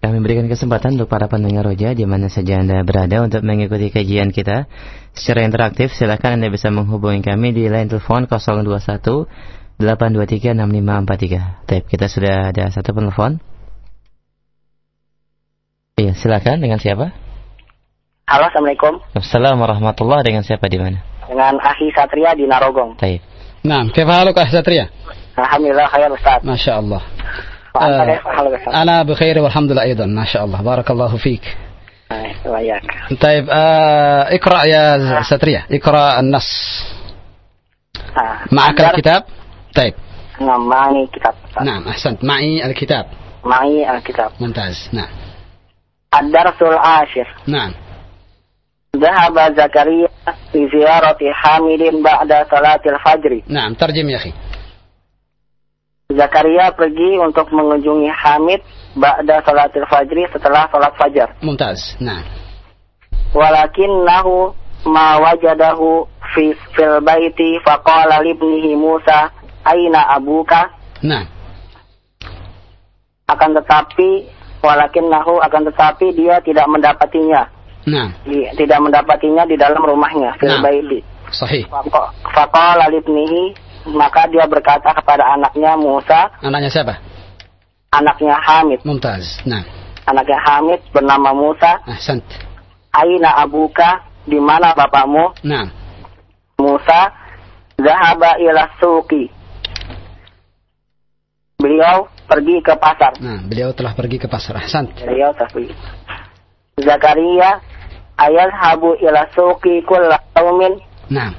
kami berikan kesempatan untuk para pendengar roja di mana saja Anda berada untuk mengikuti kajian kita secara interaktif. Silakan Anda bisa menghubungi kami di line telepon 021 823 6543. Baik, kita sudah ada satu penelpon. Iya, silakan dengan siapa? Halo, Assalamualaikum. Assalamualaikum warahmatullahi dengan siapa di mana? Dengan Ahi Satria di Narogong. Baik. نعم كيف حالك أخ ستريا Alhamdulillah, khair Ustaz. ما شاء الله Pak Anta آه، khair, halo Ustaz. أنا بخير والحمد لله أيضا ما شاء الله بارك الله فيك Baik, Baik. طيب آه اقرأ يا ستريا اقرأ النص Nah, معك Dar- الكتاب طيب Nah, Mani kitab. Ustaz. نعم أحسنت معي الكتاب Mani Alkitab. ممتاز نعم Ad-Darsul Ashir. نعم ذهب زكريا في زيارة حامد بعد صلاة الفجر. نعم ترجم يا أخي Zakaria pergi untuk mengunjungi Hamid ba'da salatil fajri setelah salat fajar. ممتاز نعم Walakinnahu ma wajadahu fi fil baiti faqala libnihi Musa aina abuka. Nah. Akan tetapi walakin nahu akan tetapi dia tidak mendapatinya. Nah. Dia, tidak mendapatinya di dalam rumahnya. Nah. Baili. Sahih. Fakal alibnihi maka dia berkata kepada anaknya Musa. Anaknya siapa? Anaknya Hamid. Mumtaz. Nah. Anaknya Hamid bernama Musa. Ahsant. Aina abuka di mana bapakmu? Nah. Musa zahaba ila suqi beliau pergi ke pasar Nah, beliau telah pergi ke pasar. Ahsan. beliau pergi Zakaria ayat habu ila suqi kulla yaumin Nah,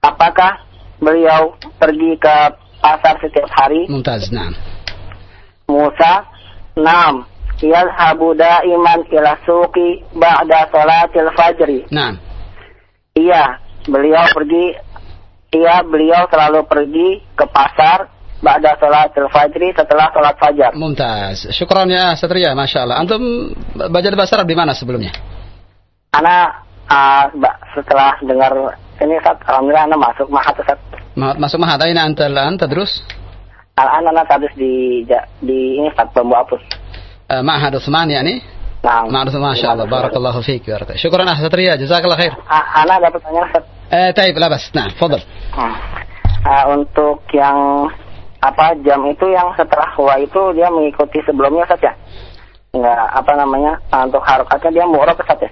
apakah beliau pergi ke pasar setiap hari mumtaz. Nah. Musa Naam yadhabu daiman ila suqi ba'da salatil fajri Nah. Iya, beliau pergi Iya, beliau selalu pergi ke pasar ba'da salatil fajri setelah salat fajar. Mumtaz. Syukran ya Satria, Masya Allah. Antum belajar bahasa Arab di mana sebelumnya? Ana uh, setelah dengar ini saat alhamdulillah ana masuk mahat Ustaz. masuk mahat ini anta an terus? Al-an ana terus di di ini saat Bambu Apus. Uh, eh, ma'had ya ini? Nah, Ma'ruf Masya Allah, Barakallahu Fik Barakallahu. Syukran ah Satria, jazakallah khair. Ah, ana dapat tanya Ustaz. Eh, taib, labas. Nah, fadal. Uh, ah. untuk yang apa jam itu yang setelah wa itu dia mengikuti sebelumnya Ustaz ya? Enggak apa namanya? ah, untuk harokatnya dia mu'rab Ustaz ya?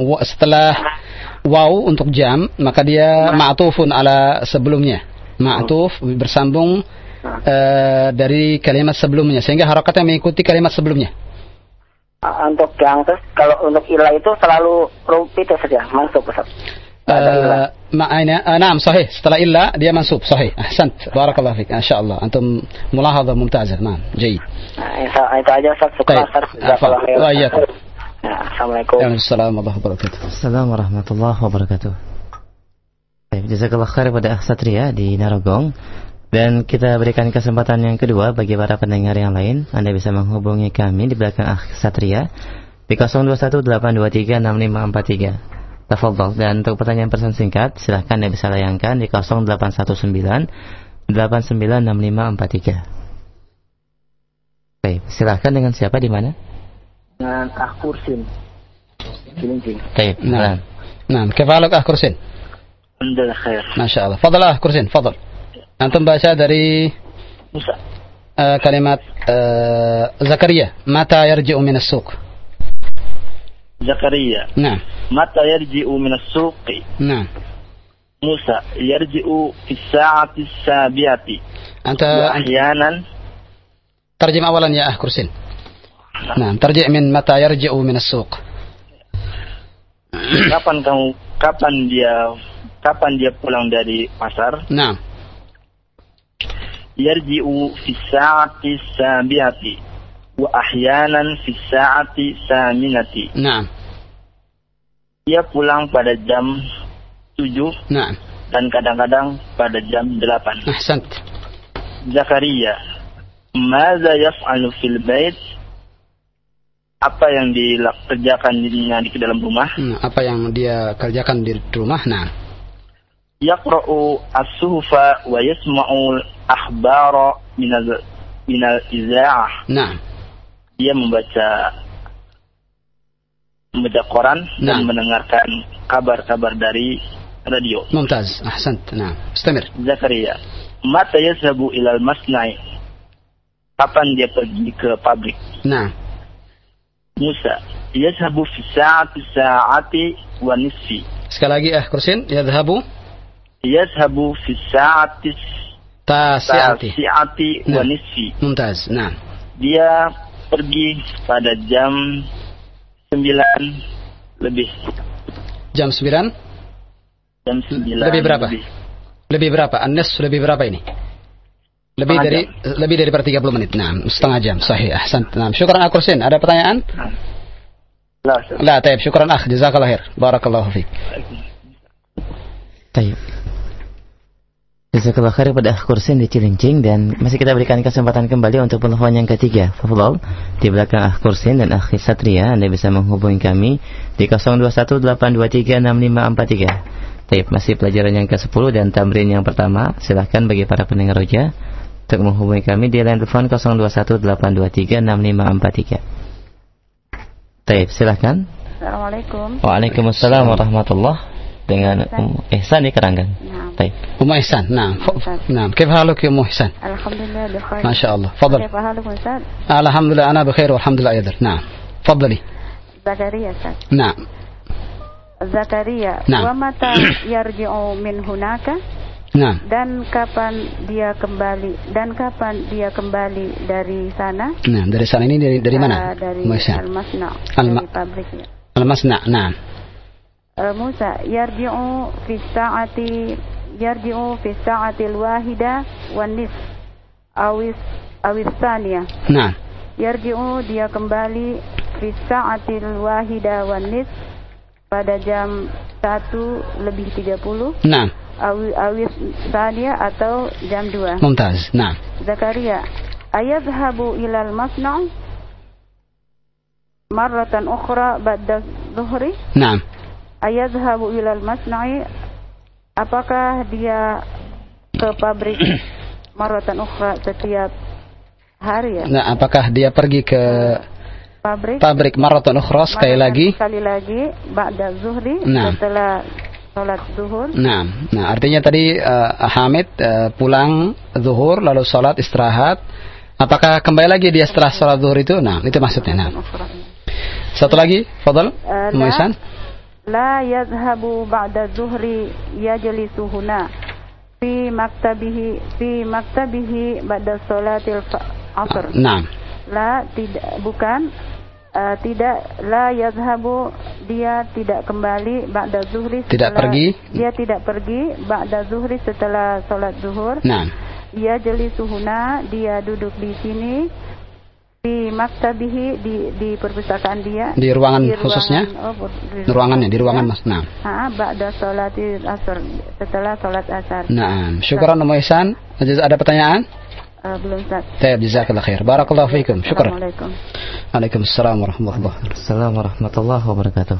Wa- setelah waw untuk jam, maka dia ma'tufun ala sebelumnya. Ma'tuf bersambung eh, dari kalimat sebelumnya sehingga harakatnya mengikuti kalimat sebelumnya. Ah, untuk yang terus kalau untuk ilah itu selalu rupit ya Ustaz ya? Mansub Ustaz. Nggak ada ilah. آه معنا آه نعم صحيح setelah إلا dia منصوب صحيح أحسنت بارك الله فيك ما شاء الله أنتم ملاحظة ممتازة نعم جيد Nah, itu, itu aja Ustaz. Syukur طيب Ustaz. عفوا Jazakallah khair. وإياكم Ya, Assalamualaikum. السلام ورحمة الله وبركاته Assalamualaikum warahmatullahi wabarakatuh. Baik, jazakallah khair pada Akh Satria di Narogong. Dan kita berikan kesempatan yang kedua bagi para pendengar yang lain. Anda bisa menghubungi kami di belakang Akh Satria di 0218236543. Tafadhol. Dan untuk pertanyaan pesan singkat, silahkan yang bisa layangkan di 0819 896543. Baik, silahkan dengan siapa di mana? Dengan Kak Kursin. Cilincing. Baik, nah. Nah, kefaluk Ah Kursin. Alhamdulillah khair. Masya Allah. Fadlah Kursin, fadl. Antum baca dari Musa. Uh, eh, kalimat uh, Zakaria. Mata yarji'u minas suq. زكريا نعم متى يرجع من السوق نعم موسى يرجع في الساعة السابعة أنت أنت وأحيانا ترجم أولا يا أخ كرسين نعم ترجع من متى يرجع من السوق kapan kamu kapan dia kapan dia pulang dari pasar نعم يرجع في الساعة السابعة wa ahyanan fi sa'ati saminati. Nah. Ia pulang pada jam 7. Nah. Dan kadang-kadang pada jam 8. Ahsant. Zakaria, "Maza yaf'alu fil bait?" Apa yang dikerjakan dirinya di dalam rumah? Nah, apa yang dia kerjakan di rumah? Nah. Yaqra'u as-suhufa wa yasma'u al-akhbara min al-iza'ah. Nah dia membaca membaca koran nah. dan mendengarkan kabar-kabar dari radio. Mumtaz, ahsan. Nah, istamir. Zakaria. Mata ya sabu ilal masnai. Kapan dia pergi ke pabrik? Nah. Musa. Yashabu fi sa'ati sa'ati wa nisfi. Sekali lagi ah Kursin. ya sabu, fi sa'ati Tasiati. Tasiati wa nah. nisfi. Mumtaz. Nah. Dia pergi pada jam 9 lebih. Jam 9? Jam 9. Lebih berapa? Lebih, lebih berapa? Anes lebih berapa ini? Lebih setengah dari jam. lebih dari per 30 menit. Nah, setengah jam. Sahih. Ahsan. Nah, syukran Akursin. Ada pertanyaan? Nah. La, tayyib. Syukran akh. Jazakallah khair. Barakallahu fiik. Tayyib. Jazakallah khair pada Akh Kursin di Cilincing dan masih kita berikan kesempatan kembali untuk penelpon yang ketiga. Fafadhal di belakang Akh Kursin dan Akh Satria Anda bisa menghubungi kami di 0218236543. Tayyip masih pelajaran yang ke-10 dan tamrin yang pertama. Silahkan bagi para pendengar roja untuk menghubungi kami di line telepon 0218236543. Tayyip silahkan. Assalamualaikum. Waalaikumsalam warahmatullah dengan Um Ihsan di Keranggan. Nah, Tayyip. أم إحسان نعم ف... نعم كيف حالك يا أم إحسان Alhamdulillah bikhair. ما شاء الله تفضل Kaifa halukum Ustaz? الحمد لله أنا بخير والحمد لله أيضا نعم تفضلي Zakaria Ustaz. نعم Zakaria, Nah. wa mata yarji'u min hunaka? نعم Dan kapan dia kembali? Dan kapan dia kembali dari sana? نعم dari sana ini dari dari mana Ah, dari أم إحسان Al-Masna, Al-Ma- Eh, Musa yarji'u fi sa'ati yarji'u fi sa'ati al-wahida wan awis awis tsaniyah. Nah. Yarji'u dia kembali fi sa'ati al-wahida wan pada jam 1 lebih 30. Nah. Awi, awis tsaniyah atau jam 2. Mumtaz. Nah. Zakaria ayadhhabu ilal masna' marratan ukhra ba'da dhuhri? Nah ayadhabu ilal masna'i apakah dia ke pabrik marwatan ukhra setiap hari ya Nah, apakah dia pergi ke pabrik pabrik maraton ukhra sekali lagi? sekali lagi ba'da zuhri Nah. setelah sholat zuhur Nah, nah artinya tadi eh, Hamid eh, pulang zuhur lalu sholat istirahat. Apakah kembali lagi dia setelah sholat zuhur itu? Nah, itu maksudnya. Nah, satu lagi, Fadal, Eh, Umu la. Yadhhabu ba'da zuhri yajlisu huna fi maktabihi fi maktabihi ba'da sholatil fa- asr Nah, La tidak bukan eh, tidak la yadhhabu dia tidak kembali ba'da zuhri Tidak setelah- pergi. dia tidak pergi ba'da zuhri setelah salat zuhur nah, dia jeli suhuna dia duduk di sini di maktabihi di di perpustakaan dia di ruangan Di ruangan- khususnya, oh, di di ruangannya, di ruangan mas. Nah, Ah, ba'da sholatil asar setelah salat asar nah, syukuran Umu Ihsan. Ada pertanyaan? Eh, belum Ustaz. Tayyib, jazakallah khair. Barakallahu fiikum. Syukran. Assalamualaikum. Waalaikumsalam warahmatullahi wabarakatuh. Assalamualaikum warahmatullahi wabarakatuh.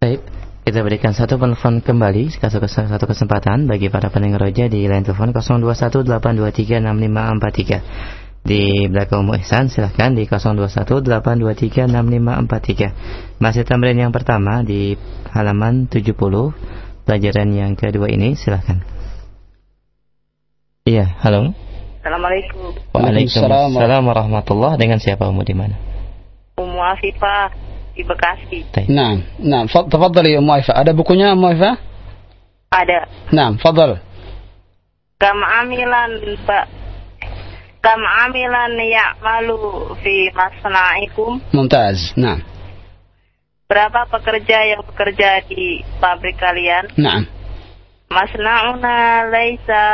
Baik, kita berikan satu penelpon kembali, satu kesempatan bagi para pendengar roja di line telepon 0218236543. Di belakang Umu Ihsan silahkan di 0218236543. Masih tambahan yang pertama di halaman 70 pelajaran yang kedua ini silahkan. Iya, halo. Assalamualaikum. Waalaikumsalam. Warahmatullahi Dengan siapa Umu di mana? Ummu Afifah di Bekasi. Nah, nah, fa- tafadhali Umu Aifa. Ada bukunya Umu Aifa? Ada Nah, fadal. kam amilan ba kam amilan ya'malu fi masna'ikum. Mumtaz. Nah, berapa pekerja yang bekerja di pabrik kalian? Nah, masna'una laisa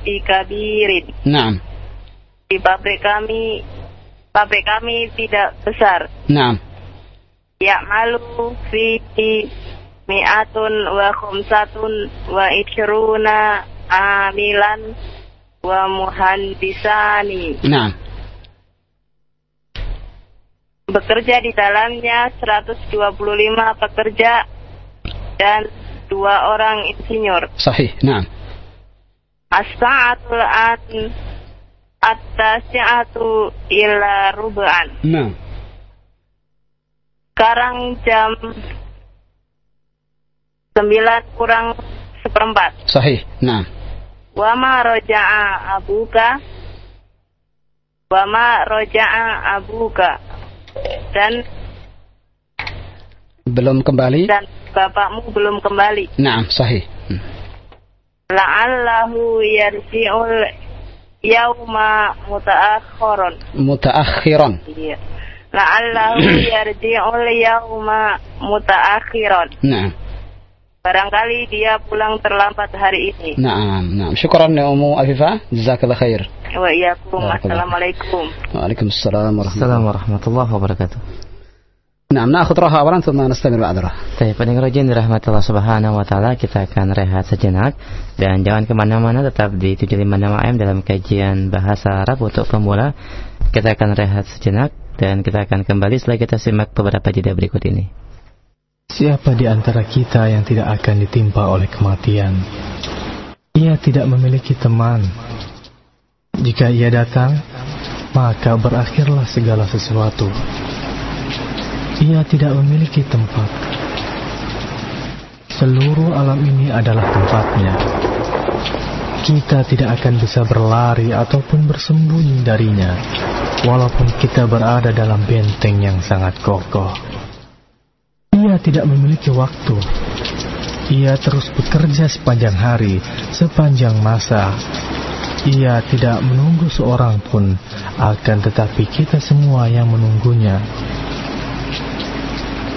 bikabirin nah, di pabrik kami pabrik kami tidak besar. Nah, ya'malu fi mi'atun wa khumsatun wa ishruna amilan wa muhandisani. Nah. Bekerja di dalamnya 125 pekerja dan dua orang insinyur. Sahih. Nah. As-sa'atul an at-tasi'atu ila rub'an. Nah. Sekarang jam 9 kurang seperempat. Sahih. Nah. Wa ma roja'a abuka Wa ma roja'a abuka Dan Belum kembali. dan bapakmu belum kembali. Nah, sahih. Hmm. La'allahu yarji'ul yauma muta'akhiron. Mutaakhiran. Iya. La'allahu yarji'ul yauma muta'akhiron. Nah. Barangkali dia pulang terlambat hari ini. نعم نعم شكرا يا أم أفيفة جزاك الله خير Wa iyyakum. Barakallah. Assalamualaikum. وعليكم السلام ورحمة الله Assalamualaikum warahmatullahi wabarakatuh. نعم نأخذ راحة أولا ثم نستمر بعد راحة Baik, pendengar rajin dirahmati Allah Subhanahu wa taala, kita akan rehat sejenak dan jangan kemana-mana tetap di 756 AM dalam kajian bahasa Arab untuk pemula. Kita akan rehat sejenak dan kita akan kembali setelah kita simak beberapa jeda berikut ini. Siapa di antara kita yang tidak akan ditimpa oleh kematian? Ia tidak memiliki teman. Jika ia datang, maka berakhirlah segala sesuatu. Ia tidak memiliki tempat. Seluruh alam ini adalah tempatnya. Kita tidak akan bisa berlari ataupun bersembunyi darinya, walaupun kita berada dalam benteng yang sangat kokoh. Ia tidak memiliki waktu. Ia terus bekerja sepanjang hari, sepanjang masa. Ia tidak menunggu seorang pun, akan tetapi kita semua yang menunggunya.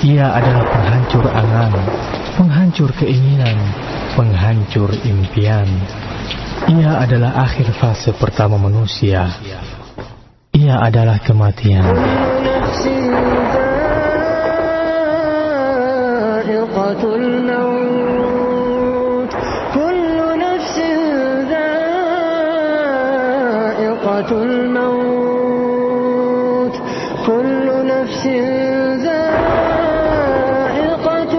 Ia adalah penghancur angan, penghancur keinginan, penghancur impian. Ia adalah akhir fase pertama manusia. Ia adalah kematian. ذائقة الموت كل نفس ذائقة الموت كل نفس ذائقة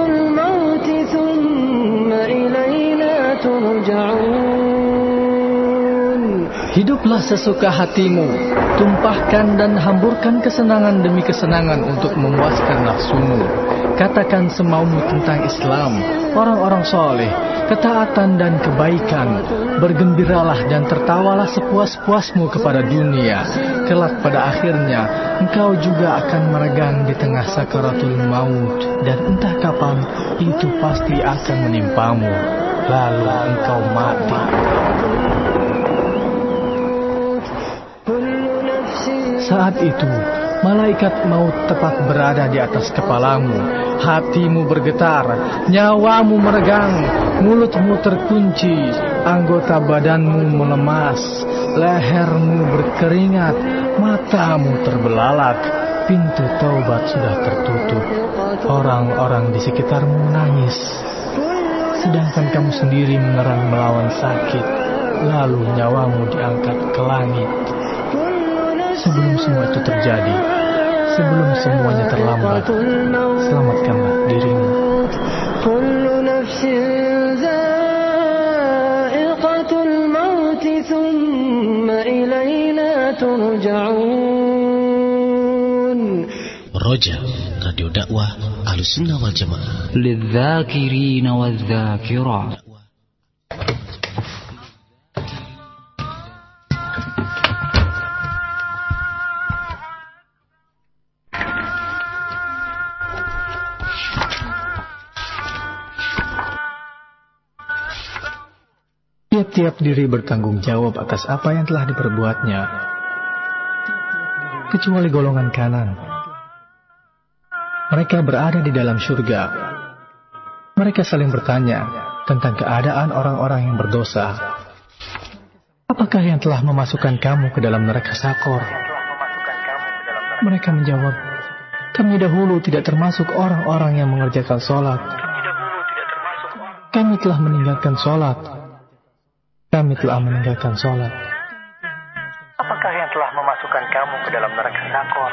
الموت ثم إلينا ترجعون Hiduplah sesuka hatimu, tumpahkan dan hamburkan kesenangan demi kesenangan untuk memuaskan nafsumu. Katakan semaumu tentang Islam, orang-orang soleh, ketaatan dan kebaikan. Bergembiralah dan tertawalah sepuas-puasmu kepada dunia. Kelak pada akhirnya, engkau juga akan meregang di tengah sakaratul maut. Dan entah kapan, itu pasti akan menimpamu. Lalu engkau mati. Saat itu, malaikat maut tepat berada di atas kepalamu. Hatimu bergetar, nyawamu meregang, mulutmu terkunci, anggota badanmu melemas, lehermu berkeringat, matamu terbelalak, pintu taubat sudah tertutup. Orang-orang di sekitarmu menangis, sedangkan kamu sendiri mengerang melawan sakit, lalu nyawamu diangkat ke langit sebelum semua itu terjadi, sebelum semuanya terlambat, selamatkanlah dirimu. Roja Radio Dakwah Ahlu Sunnah wal Jamaah. Lidzakirina wadzakirah Tiap-tiap diri bertanggung jawab atas apa yang telah diperbuatnya, kecuali golongan kanan. Mereka berada di dalam surga. Mereka saling bertanya tentang keadaan orang-orang yang berdosa. Apakah yang telah memasukkan kamu ke dalam neraka sakor? Mereka menjawab, kami dahulu tidak termasuk orang-orang yang mengerjakan sholat. Kami telah meninggalkan sholat. Kami telah meninggalkan sholat. kamu ke dalam neraka sakor.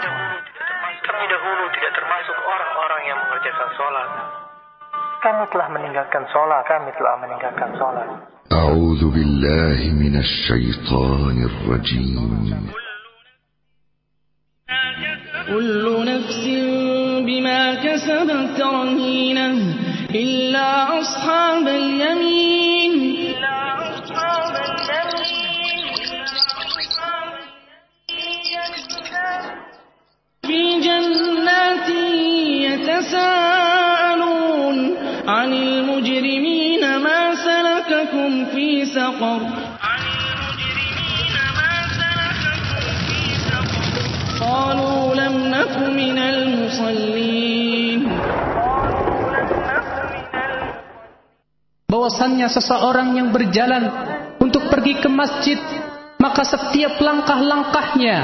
Kami dahulu tidak termasuk orang-orang yang mengerjakan sholat. Kami telah meninggalkan sholat. Kami telah meninggalkan sholat. أعوذ بالله من الشيطان الرجيم كل نفس بما كسبت رهينة إلا أصحاب اليمين في جنات يتساءلون عن المجرمين ما سلككم في سقر قالوا لم نك من المصلين bahwasannya seseorang yang berjalan untuk pergi ke masjid maka setiap langkah-langkahnya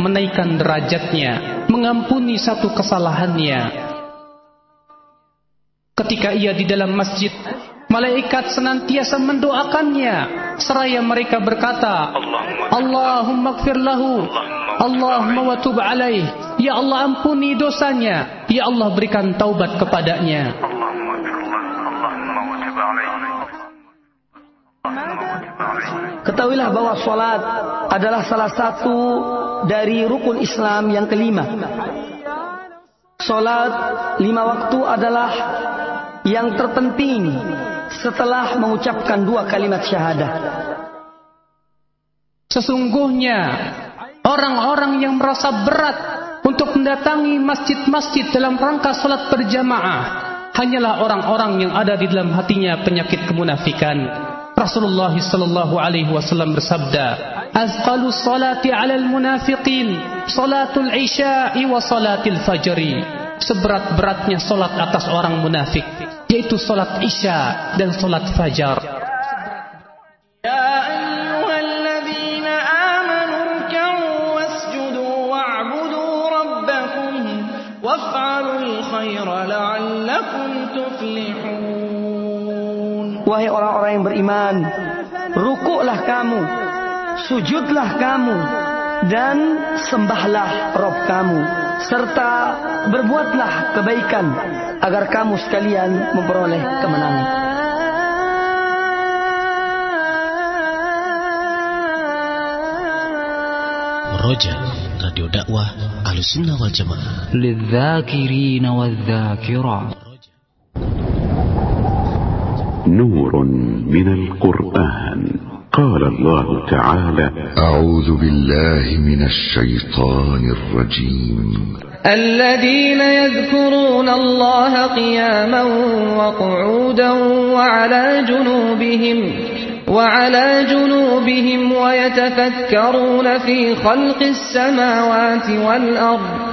menaikkan derajatnya mengampuni satu kesalahannya. Ketika ia di dalam masjid malaikat senantiasa mendoakannya. Seraya mereka berkata Allahumma gfir lahu Allahumma watub alaih. Ya Allah ampuni dosanya. Ya Allah berikan taubat kepadanya Ketahuilah bahwa sholat adalah salah satu dari rukun Islam yang kelima. Sholat lima waktu adalah yang terpenting setelah mengucapkan dua kalimat syahadah. Sesungguhnya orang-orang yang merasa berat untuk mendatangi masjid-masjid dalam rangka salat berjamaah hanyalah orang-orang yang ada di dalam hatinya penyakit kemunafikan. Rasulullah sallallahu alaihi wasallam bersabda, "Azqalu salati 'alal munafiqin salatul isya'i wa salatil fajri." Seberat-beratnya salat atas orang munafik yaitu salat isya dan salat fajar. Wahai orang-orang yang beriman, rukuklah kamu, sujudlah kamu, dan sembahlah Rob kamu, serta berbuatlah kebaikan agar kamu sekalian memperoleh kemenangan. Roja Radio Dakwah Alusinawal Jamaah. Lidzakirina wadzakirat. نور من القرآن. قال الله تعالى أعوذ بالله من الشيطان الرجيم. الذين يذكرون الله قياما وقعودا وعلى جنوبهم وعلى جنوبهم ويتفكرون في خلق السماوات والأرض.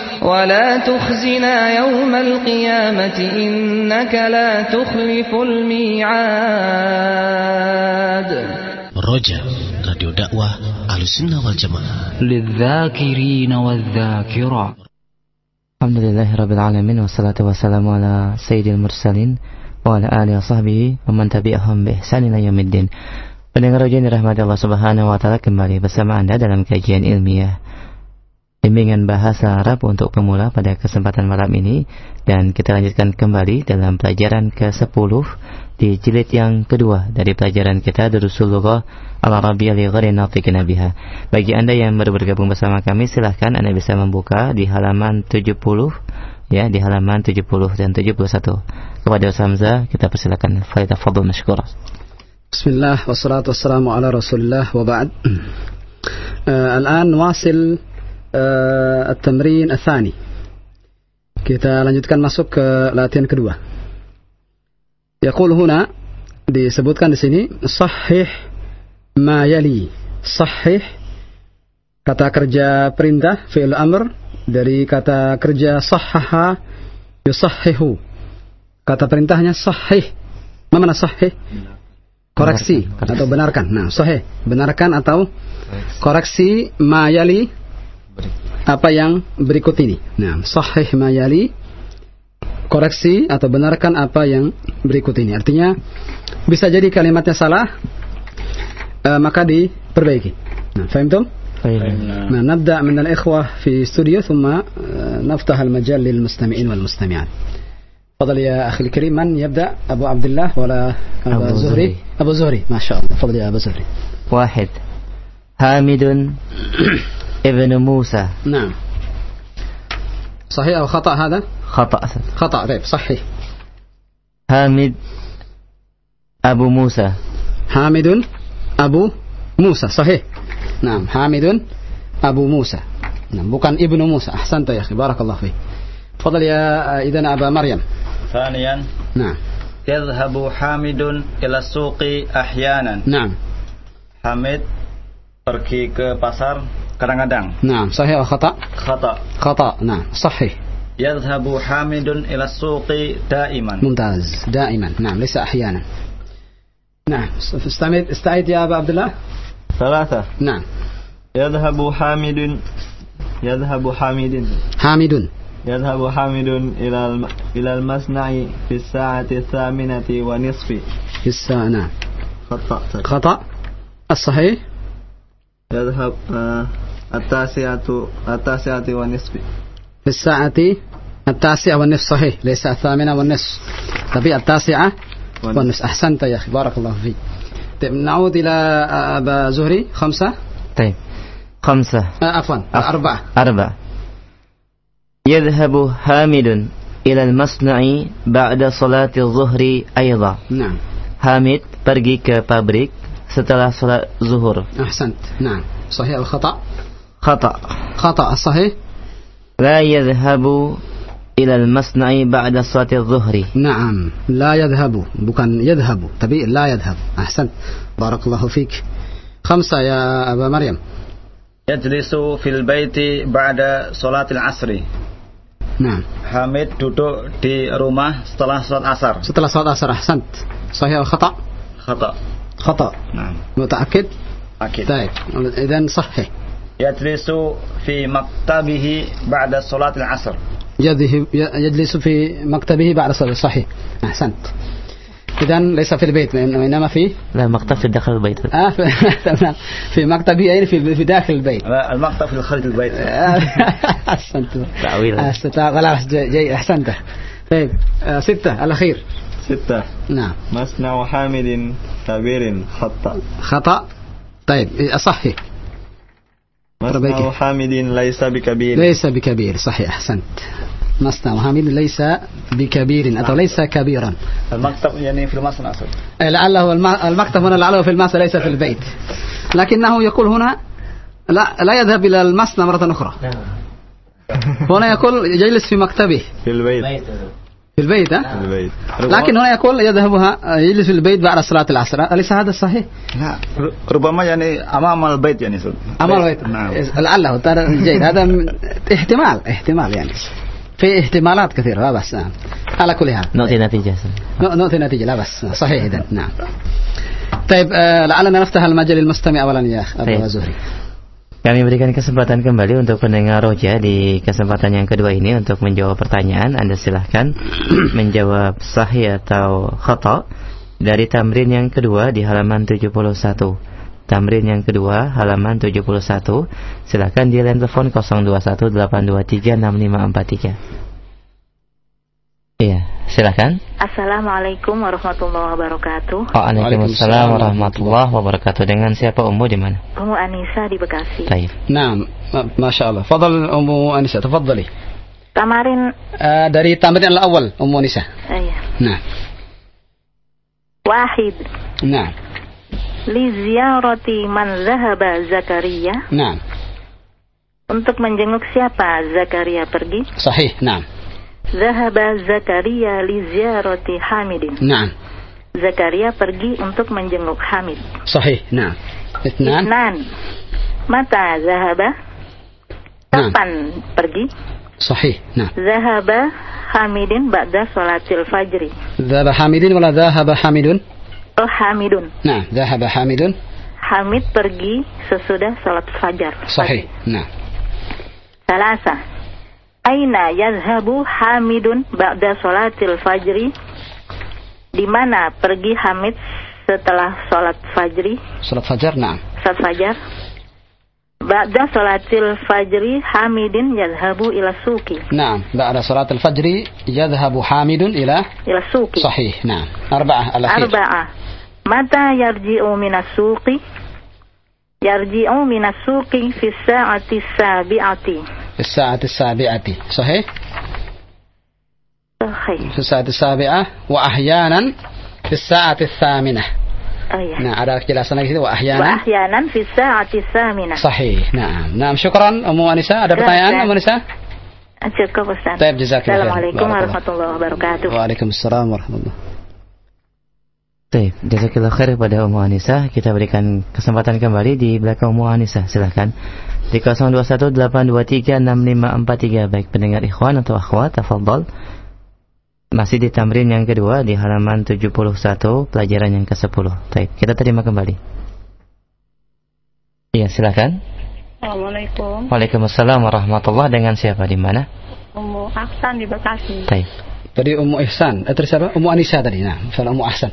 ولا تخزنا يوم القيامة إنك لا تخلف الميعاد. رجاء راديو دعوة أهل السنة والجماعة للذاكرين والذاكرة. الحمد لله رب العالمين والصلاة والسلام على سيد المرسلين وعلى آله وصحبه ومن تبعهم بإحسان إلى يوم الدين Pendengar ujian dirahmati Allah Subhanahu wa taala kembali bersama Anda dalam kajian ilmiah. Bimbingan bahasa Arab untuk pemula pada kesempatan malam ini Dan kita lanjutkan kembali dalam pelajaran ke-10 Di jilid yang kedua dari pelajaran kita Darusulullah Al-Arabiyyah li ghairi nafiqina biha Bagi anda yang baru bergabung bersama kami silahkan anda bisa membuka di halaman 70 ya di halaman 70 dan 71. Kepada Ustaz Hamzah kita persilakan Faidah Fadl Mashkura. Bismillah wassalatu wassalamu ala Rasulillah wa ba'd. Uh, الآن نواصل uh, at-tamrin. Kita lanjutkan masuk ke latihan kedua. Yaqul huna disebutkan di sini sahih ma yali. Sahih kata kerja perintah fi'il amr dari kata kerja sahaha yusahihu. Kata perintahnya sahih. Apa mana sahih? Koreksi atau benarkan. Nah, sahih, benarkan atau koreksi ma yali apa yang berikut ini. Nah, sahih mayali koreksi atau benarkan apa yang berikut ini. Artinya bisa jadi kalimatnya salah eh, maka diperbaiki. Nah, fahimtum? Nah, نبدأ من الإخوة في استوديو ثم آه، نفتح المجال للمستمعين والمستمعات. تفضل يا أخي الكريم من يبدأ أبو عبد الله ولا أبو أبو زهري؟ زهري. أبو زهري ما شاء الله تفضل يا أبو زهري. واحد حامد ابن موسى نعم. صحيح أو خطأ هذا؟ خطأ خطأ طيب صحيح. حامد أبو موسى حامد أبو موسى صحيح. نعم حامد أبو موسى. نعم bukan ابن موسى أحسنت يا أخي بارك الله فيك. تفضل يا إذا أبا مريم. ثانيا نعم. يذهب حامد إلى السوق أحيانا نعم. Hamid pergi ke pasar kadang-kadang نعم صحيح أو خطأ؟ khata خطأ نعم صحيح يذهب حامد إلى السوق دائما ممتاز دائما نعم ليس أحيانا نعم استعيد استعيد يا أبا عبد الله ثلاثة نعم يذهب حامد يذهب حامد حامد يذهب حامد إلى الم... إلى المصنع في الساعة الثامنة ونصف في الساعة نعم خطأ خطأ الصحيح يذهب آه التاسعة التاسعة ونصف في الساعة التاسعة والنصف صحيح. ليس الثامنة والنصف. tapi التاسعة والنصف. والنصف. أحسنت يا أخي. بارك الله فيك. طيب نعود إلى أبا زهري. خمسة؟ طيب. خمسة. آه، عفوا. أربعة. أربعة. يذهب حامد إلى المصنع بعد صلاة الظهر أيضا. نعم. Hamid pergi ke pabrik setelah sholat zuhur. أحسنت. نعم. صحيح أو خطأ. خطأ صحيح؟ لا يذهب إلى المصنع بعد صلاة الظهر. نعم لا يذهب. بكن يذهب. تبي لا يذهب. أحسن بارك الله فيك. خمسة يا أبا مريم. يجلس في البيت بعد صلاة العصر. نعم. حميد duduk di rumah setelah صلاة asar. Setelah salat asar ahsant صحيح أو خطأ؟ خطأ. خطأ. نعم. متأكد؟ أكيد. طيب. إذا صحيح. يجلس في مكتبه بعد صلاة العصر. يجلس في مكتبه بعد صلاة صحيح. أحسنت. إذا ليس في البيت وإنما في لا مكتب في داخل البيت. آه في, تمام. في مكتبه يعني في في داخل البيت. لا، المكتب في خارج البيت. أحسنت. تعويل. أحسنت. خلاص جي, جي أحسنت. طيب آه ستة الأخير ستة. نعم. مصنع حامد كبير خطأ. خطأ. طيب إيه، صحيح. مصنع. حامد ليس بكبير. ليس بكبير صحيح أحسنت. مصنع حامد ليس بكبير. أو ليس كبيرا. المكتب يعني في المصنع آه، لعله الم- المكتب هنا لعله في الماس ليس في البيت. لكنه يقول هنا لا لا يذهب إلى المصنع مرة أخرى. هنا يقول يجلس في مكتبه. في البيت. في البيت ها؟ في البيت. لكن هنا يقول يذهبها يجلس في البيت بعد صلاة العصر. أليس هذا صحيح؟ لا. ربما يعني أمام البيت يعني. أمر البيت. نعم. لعله ترى جيد. هذا احتمال احتمال يعني. في احتمالات كثيرة لا بس نعم. على كل حال. نؤتي نتيجة. نؤتي نتيجة لا بس صحيح إذا نعم. طيب آه لعلنا نفتح المجال للمستمع أولا يا أخ أبو طيب. زهري. Kami berikan kesempatan kembali untuk pendengar Roja di kesempatan yang kedua ini untuk menjawab pertanyaan. Anda silahkan menjawab sahih atau khata dari tamrin yang kedua di halaman 71. Tamrin yang kedua halaman 71. Silahkan di line telepon 0218236543. Iya, silakan. Assalamualaikum warahmatullahi wabarakatuh. Waalaikumsalam warahmatullahi wabarakatuh. Dengan siapa Ummu di mana? Ummu Anisa di Bekasi. Baik. Naam, Masya Allah. Fadal Ummu Anisa, tafadhali. Kemarin Uh, eh, dari tamrin al-awal, Ummu Anisa. Eh, iya. Nah. Wahid. Nah. Liziyarati man zahaba Zakaria. Nah. Untuk menjenguk siapa Zakaria pergi? Sahih, nah. Zahaba Zakaria li ziyarati Hamidin. Naam. Zakaria pergi untuk menjenguk Hamid. Sahih. Naam. Itnan. Itnan. Mata zahaba? Kapan naam. pergi? Sahih. Naam. Zahaba Hamidin ba'da salatil fajri. Zahaba Hamidin wala zahaba Hamidun? Oh, Hamidun. Naam, zahaba Hamidun. Hamid pergi sesudah salat fajar. Sahih. Naam. Salasa. Aina yazhabu Hamidun ba'da sholatil fajri? Di mana pergi Hamid setelah sholat fajri? Sholat fajar, nah. Sholat fajar. Ba'da sholatil fajri Hamidin yazhabu ila suki. Nah, ba'da sholatil fajri yazhabu Hamidun ila? Ila suki. Sahih, nah. Arba'ah al-akhir. Arba'ah. Mata yarji'u minas suki? Yarji'u minas suki fi sa'ati sabi'ati. في الساعة السابعة صحيح Sahih. في الساعة السابعة وأحيانا في الساعة الثامنة Oh iya. نعم ada kejelasan lagi itu Wa وأحيانا ahyanan fi sa'ati saminah. صحيح نعم نعم شكرا أم أنسة ada pertanyaan Ustaz. أم أنسة Cukup Ustaz. طيب جزاك الله خير Assalamualaikum بارك الله. warahmatullahi wabarakatuh. Waalaikumsalam warahmatullahi Baik, jazakallah khair pada Ummu Anissa. Kita berikan kesempatan kembali di belakang Ummu Anissa. Silahkan. Di 0218236543 baik pendengar ikhwan atau akhwat, tafadhol. Masih di tamrin yang kedua di halaman 71 pelajaran yang ke-10. Baik, kita terima kembali. Iya, silakan. Assalamualaikum. Waalaikumsalam warahmatullahi dengan siapa di mana? Umu Aksan di Bekasi. Baik. tadi Ummu Ihsan eh, terus apa Ummu Anisa tadi nah misalnya Ummu Ahsan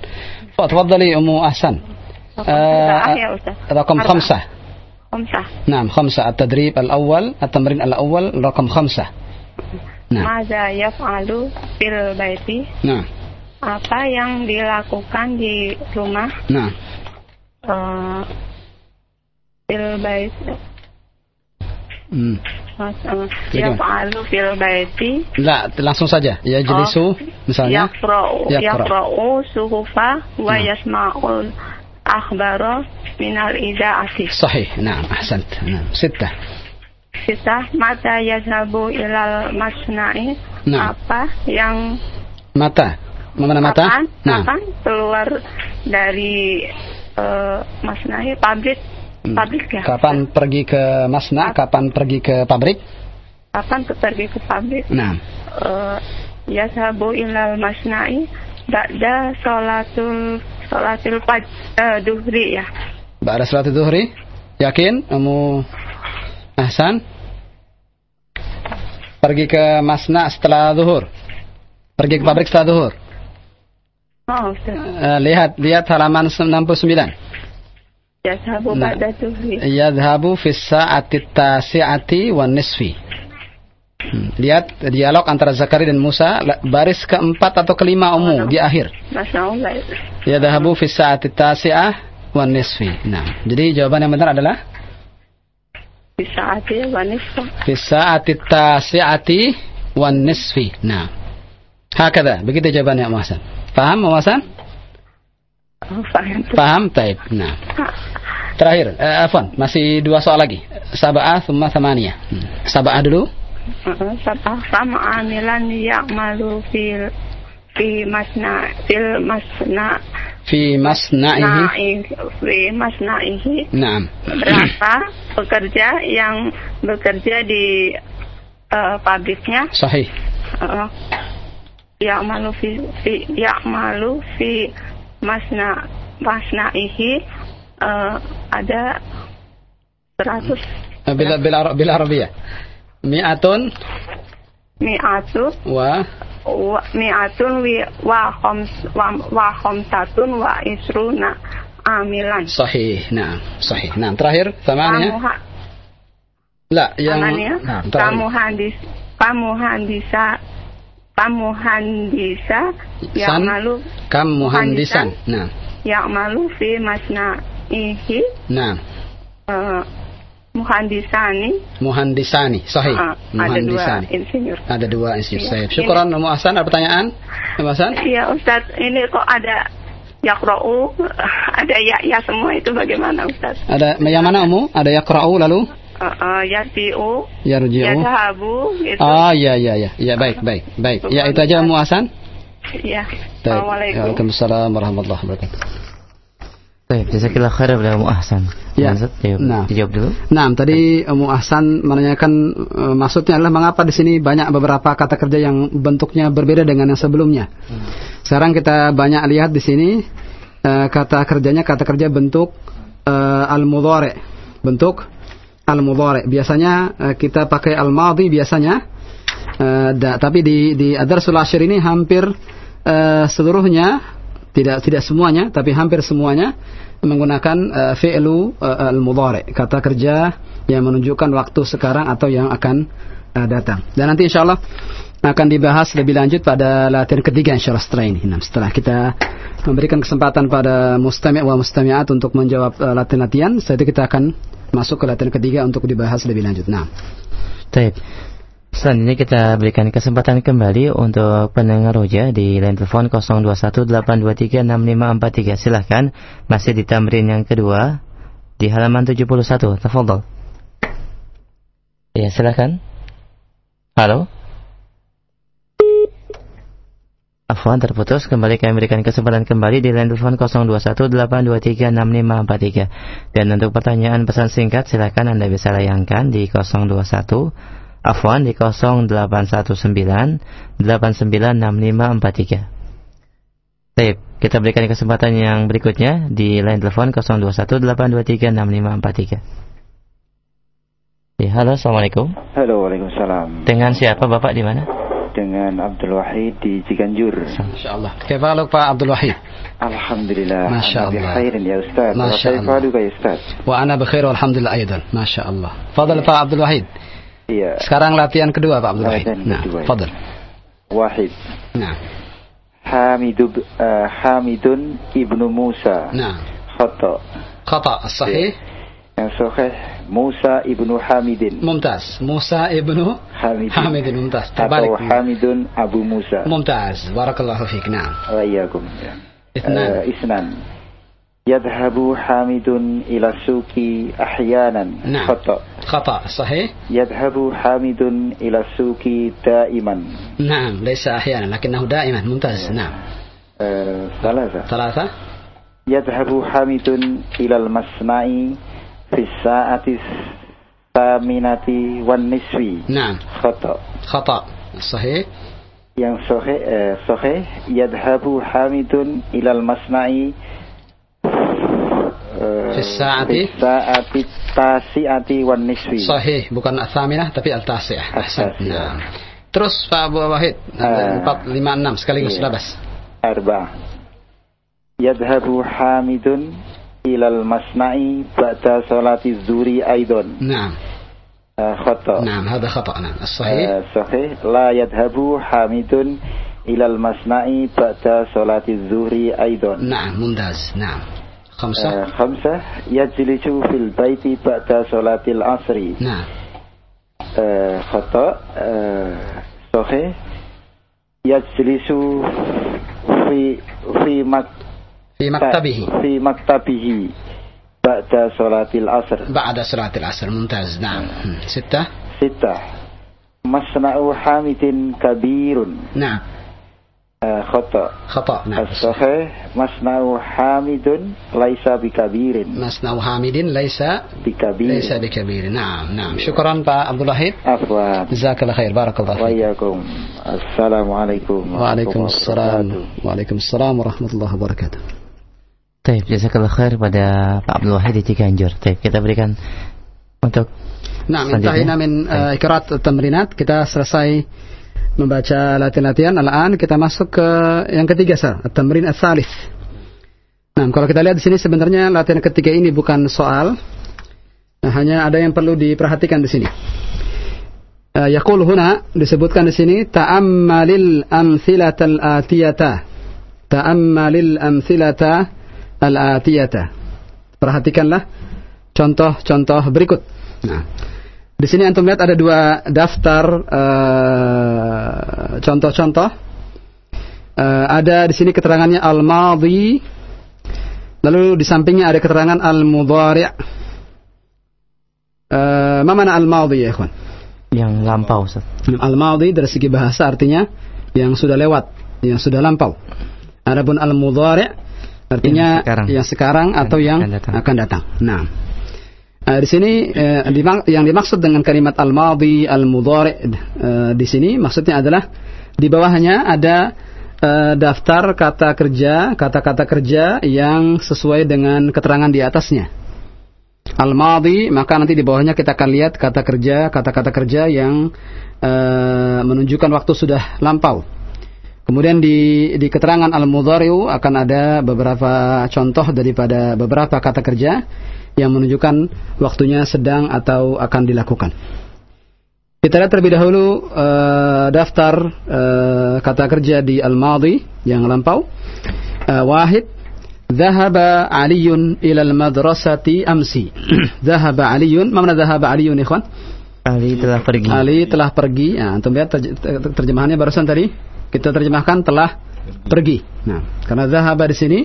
تفضلي أم أحسن Arba'ah ya Ustaz. رقم Arba'ah. خمسة Khamsah. نعم خمسة التدريب الأول التمرين الأول رقم خمسة نعم Maza yaf'alu fil baiti. نعم Apa yang dilakukan di rumah نعم eh, fil bait Hmm. Yaf'alu fil baiti. Enggak, langsung saja. Ya jelisu oh. misalnya. Yaqra'u yaqra'u ya, suhufa wa nah. yasma'ul akhbara minal ida'ati. Sahih. Naam, ahsant. Naam, Sita. Sita mata yazhabu ilal masna'i. Nah. Apa yang mata? Mana mata? Kapan, nah. kapan keluar dari uh, masna'i pabrik Hmm. pabrik ya. Kapan pergi ke Masna? Kapan pergi ke pabrik? Kapan pergi ke pabrik? Nah. Uh, ya sabu ilal masnai ba'da sholatul sholatul paj uh, eh, duhri ya. Ba'da sholatul duhri? Yakin? Kamu Ahsan? Pergi ke Masna setelah zuhur. Pergi ke pabrik setelah zuhur. Oh, uh, lihat lihat halaman 69 yazhabu Nah. ba'da duhri yadhabu fi sa'ati tasi'ati wan nisfi. Hmm, lihat dialog antara Zakaria dan Musa baris keempat atau kelima umum di akhir. Masya Allah. Yadhabu fi sa'ati tasi'ah wan nisfi. Nah jadi jawaban yang benar adalah? Bisa aja wanita fi sa'ati tasi'ati wan nisfi. Nah hakada begitu jawabannya Om Hasan. Paham Om Hasan? oh, paham taib nah. Terakhir eh, afwan masih dua soal lagi. Sab'ah thumma thamaniyah. Hmm. sab'ah dulu. Uh, Sabah. Sama amilan ya'malu fil fi masna fil masna fi masna'ihi. na'i fi masna'ihi. Naam. berapa pekerja yang bekerja di uh, pabriknya? Sahih. uh, ya'malu fi, fi ya'malu fi masna masna'ihi uh, ada 100 Bila bila bila Arabiyah. Mi'atun mi'atu wa wa mi'atun wi wa khams wa, wa khamsatun wa isruna amilan sahih. Naam. Sahih. Naam. Terakhir thamaniyah. kamu ha- La, yang kamu handis kamu handisa kamu handisa yang malu Kam muhandisan. Naam. yang malu fi masna'ihi Naam. eh, Muhandisani. Muhandisani, sahih. Ah, ada dua insinyur. Ada dua insinyur. Iya, Saya. ini- Syukuran Umu Ahsan, ada pertanyaan? Umu Ahsan? Iya Ustaz, ini kok ada yakra'u, ada ya-ya semua itu bagaimana Ustaz? Ada yang mana Umu? Ada yaqra'u lalu Uh, uh, yasi'u, yarji'u. yadhabu, gitu. Oh iya iya iya. Ya baik baik baik. Ya itu aja. Iya. Baik. Assalamualaikum. Waalaikumsalam warahmatullahi wabarakatuh. Baik, jazakallah khair kepada Umu Ahsan. Ya. Jawab, Nah. dijawab dulu. Nah, tadi Umu Ahsan menanyakan eh, maksudnya adalah mengapa di sini banyak beberapa kata kerja yang bentuknya berbeda dengan yang sebelumnya. Sekarang kita banyak lihat di sini eh, kata kerjanya kata kerja bentuk eh, al-mudhari. Bentuk al-mudhari. Biasanya eh, kita pakai al-madhi biasanya. Da- tapi di di Adarsul Ashir ini hampir eh, seluruhnya tidak tidak semuanya tapi hampir semuanya menggunakan uh, fi'lu uh, al-mudhari, kata kerja yang menunjukkan waktu sekarang atau yang akan uh, datang. Dan nanti insyaallah akan dibahas lebih lanjut pada latihan ketiga insyaallah setelah ini. Nah, setelah kita memberikan kesempatan pada mustami' wa mustami'at untuk menjawab uh, latihan-latihan, setelah itu kita akan masuk ke latihan ketiga untuk dibahas lebih lanjut. Nah, Baik. Selanjutnya kita berikan kesempatan kembali untuk pendengar roja di line telepon 0218236543. Silahkan masih di tamrin yang kedua di halaman 71. Tafadhol. Ya, silahkan. Halo. Afwan terputus kembali kami berikan kesempatan kembali di line telepon 0218236543 dan untuk pertanyaan pesan singkat silakan Anda bisa layangkan di 021 Afwan di 0819 896543 Baik, kita berikan kesempatan yang berikutnya di line telepon 0218236543 Ya, halo, Assalamualaikum. Halo, Waalaikumsalam. Dengan siapa Bapak di mana? dengan Abdul Wahid di Ciganjur. Insyaallah. Pak Abdul Wahid? Alhamdulillah. Masya Allah. Bikhairin ya Ustaz. Masya Allah. ya Ustaz. Wa ana bikhair alhamdulillah aidan. Masya Allah. Fadal Pak Abdul Wahid. Iya. Sekarang latihan kedua Pak Abdul Wahid. Nah, iya. fadal. Wahid. Nah. Hamidub, uh, eh, Hamidun ibnu Musa. Nah. Khata. Khata, sahih. Yeah yang sahih Musa ibnu Hamidin Mumtaz. Musa ibnu Hamidin Hamidin mumtaz. atau Terbalik. Hamidun Abu Musa Mumtaz. Barakallahu fiik. Nah. وإياكم Ithnan. آه، اثنان يذهب حامد إلى السوق أحيانا نعم. خطأ Khata sahih. يذهب حامد إلى السوق دائما نعم ليس أحيانا لكنه دائما ممتاز نعم آه، ثلاثة ثلاثة يذهب حامد إلى المصنع fisaatis taminati wan niswi. Nah. Khata. Khata. Sahih. Yang sahih, eh, sahih yadhabu Hamidun ilal masna'i eh, Fisaati Fisaati Tasiati wan niswi Sahih Bukan al-thaminah Tapi al-tasiah Nah. Terus Pak Abu Wahid uh, 4, 5, 6 Sekaligus iya. labas Arba Yadhabu Hamidun إلى المصنع بعد صلاة الزور أيضا. نعم. آه، خطأ. نعم هذا خطأ. نعم الصحيح؟ آه، صحيح. لا يذهب حامد إلى المصنع بعد صلاة الظهر أيضا. نعم ممتاز. نعم. خمسة؟ آه، خمسة. يجلس في البيت بعد صلاة العصر. نعم. خطأ. صحيح. يجلس في في مكة في مكتبه. في مكتبه بعد صلاة العصر. بعد صلاة العصر. ممتاز. نعم. ستة. ستة. مصنع حامد كبير. نعم. آه، خطأ. خطأ. نعم. الصحيح. مصنع حامد ليس بكبير. مصنع حامد ليس بكبير. ليس بكبير. نعم. نعم. شكرا Pak Abdul Wahid عفوا. جزاك الله خير. بارك الله فيك. وإياكم. السلام عليكم وعليكم السلام. وعليكم السلام ورحمة الله وبركاته. Taib, jazakallah khair pada Pak Abdul Wahid di Ciganjur. Taib, kita berikan untuk Nah, intahina min uh, eh, ikrat tamrinat. Kita selesai membaca latihan-latihan. Alaan kita masuk ke yang ketiga, sah. At-tamrin. Nah, kalau kita lihat di sini sebenarnya latihan ketiga ini bukan soal. Nah, hanya ada yang perlu diperhatikan di sini. Uh, disebutkan di sini ta'ammalil amthilatal atiyata. Ta'ammalil amthilata al atiyata. Perhatikanlah contoh-contoh berikut. Nah, di sini antum lihat ada dua daftar eh, contoh-contoh. Eh, ada di sini keterangannya al-madhi, lalu di sampingnya ada keterangan al-mudhari'. Uh, mana al-madhi ya, ikhwan? Yang lampau, Ustaz. Al-madhi dari segi bahasa artinya yang sudah lewat, yang sudah lampau. Adapun al-mudhari' artinya yang sekarang, yang sekarang atau yang akan datang. Akan datang. Nah, Uh, di sini uh, yang dimaksud dengan kalimat al-madhi, al-mudhari uh, di sini maksudnya adalah di bawahnya ada uh, daftar kata kerja, kata-kata kerja yang sesuai dengan keterangan di atasnya. Al-madhi, maka nanti di bawahnya kita akan lihat kata kerja, kata-kata kerja yang uh, menunjukkan waktu sudah lampau. Kemudian di, di keterangan al-mudhari'u akan ada beberapa contoh daripada beberapa kata kerja yang menunjukkan waktunya sedang atau akan dilakukan. Kita lihat terlebih dahulu uh, daftar uh, kata kerja di al-madhi yang lampau. Uh, wahid, Zahaba Aliun ila al-madrasati amsi. Zahaba Aliun, mana zahaba Aliun ikhwan? Ali telah pergi. Ali telah pergi. Nah, antum lihat terjemahannya barusan tadi. Kita terjemahkan telah pergi. Nah, karena zahaba di sini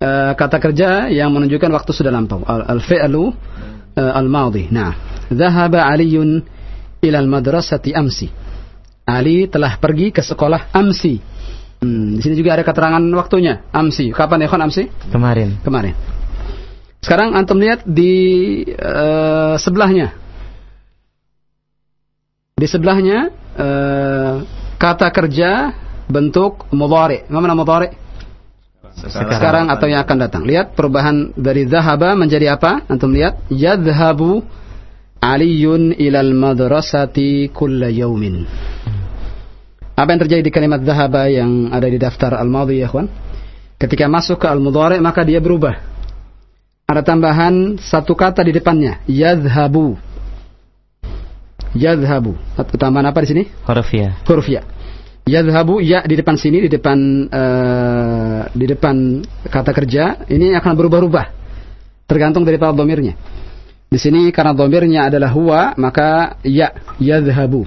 uh, kata kerja yang menunjukkan waktu sudah lampau. Al-fi'lu uh, al-madhi. Nah, dhahaba Aliun ila al-madrasati amsi. Ali telah pergi ke sekolah amsi. Hmm, di sini juga ada keterangan waktunya. Amsi. Kapan ya amsi? Kemarin. Kemarin. Sekarang antum lihat di uh, sebelahnya. Di sebelahnya uh, kata kerja bentuk mudhari. Mana mudhari? sekarang, sekarang atau yang akan datang. Lihat perubahan dari zahaba menjadi apa? Antum lihat, yadhhabu aliyun ilal madrasati kulla yaumin. Apa yang terjadi di kalimat zahaba yang ada di daftar al-madhi ya kawan? Ketika masuk ke al-mudhari maka dia berubah. Ada tambahan satu kata di depannya, yadhhabu. Yadhhabu. Tambahan apa di sini? Huruf ya. Huruf ya. Yadhabu ya di depan sini di depan uh, di depan kata kerja ini akan berubah-ubah tergantung dari daripada domirnya. Di sini karena domirnya adalah huwa maka ya yadhabu.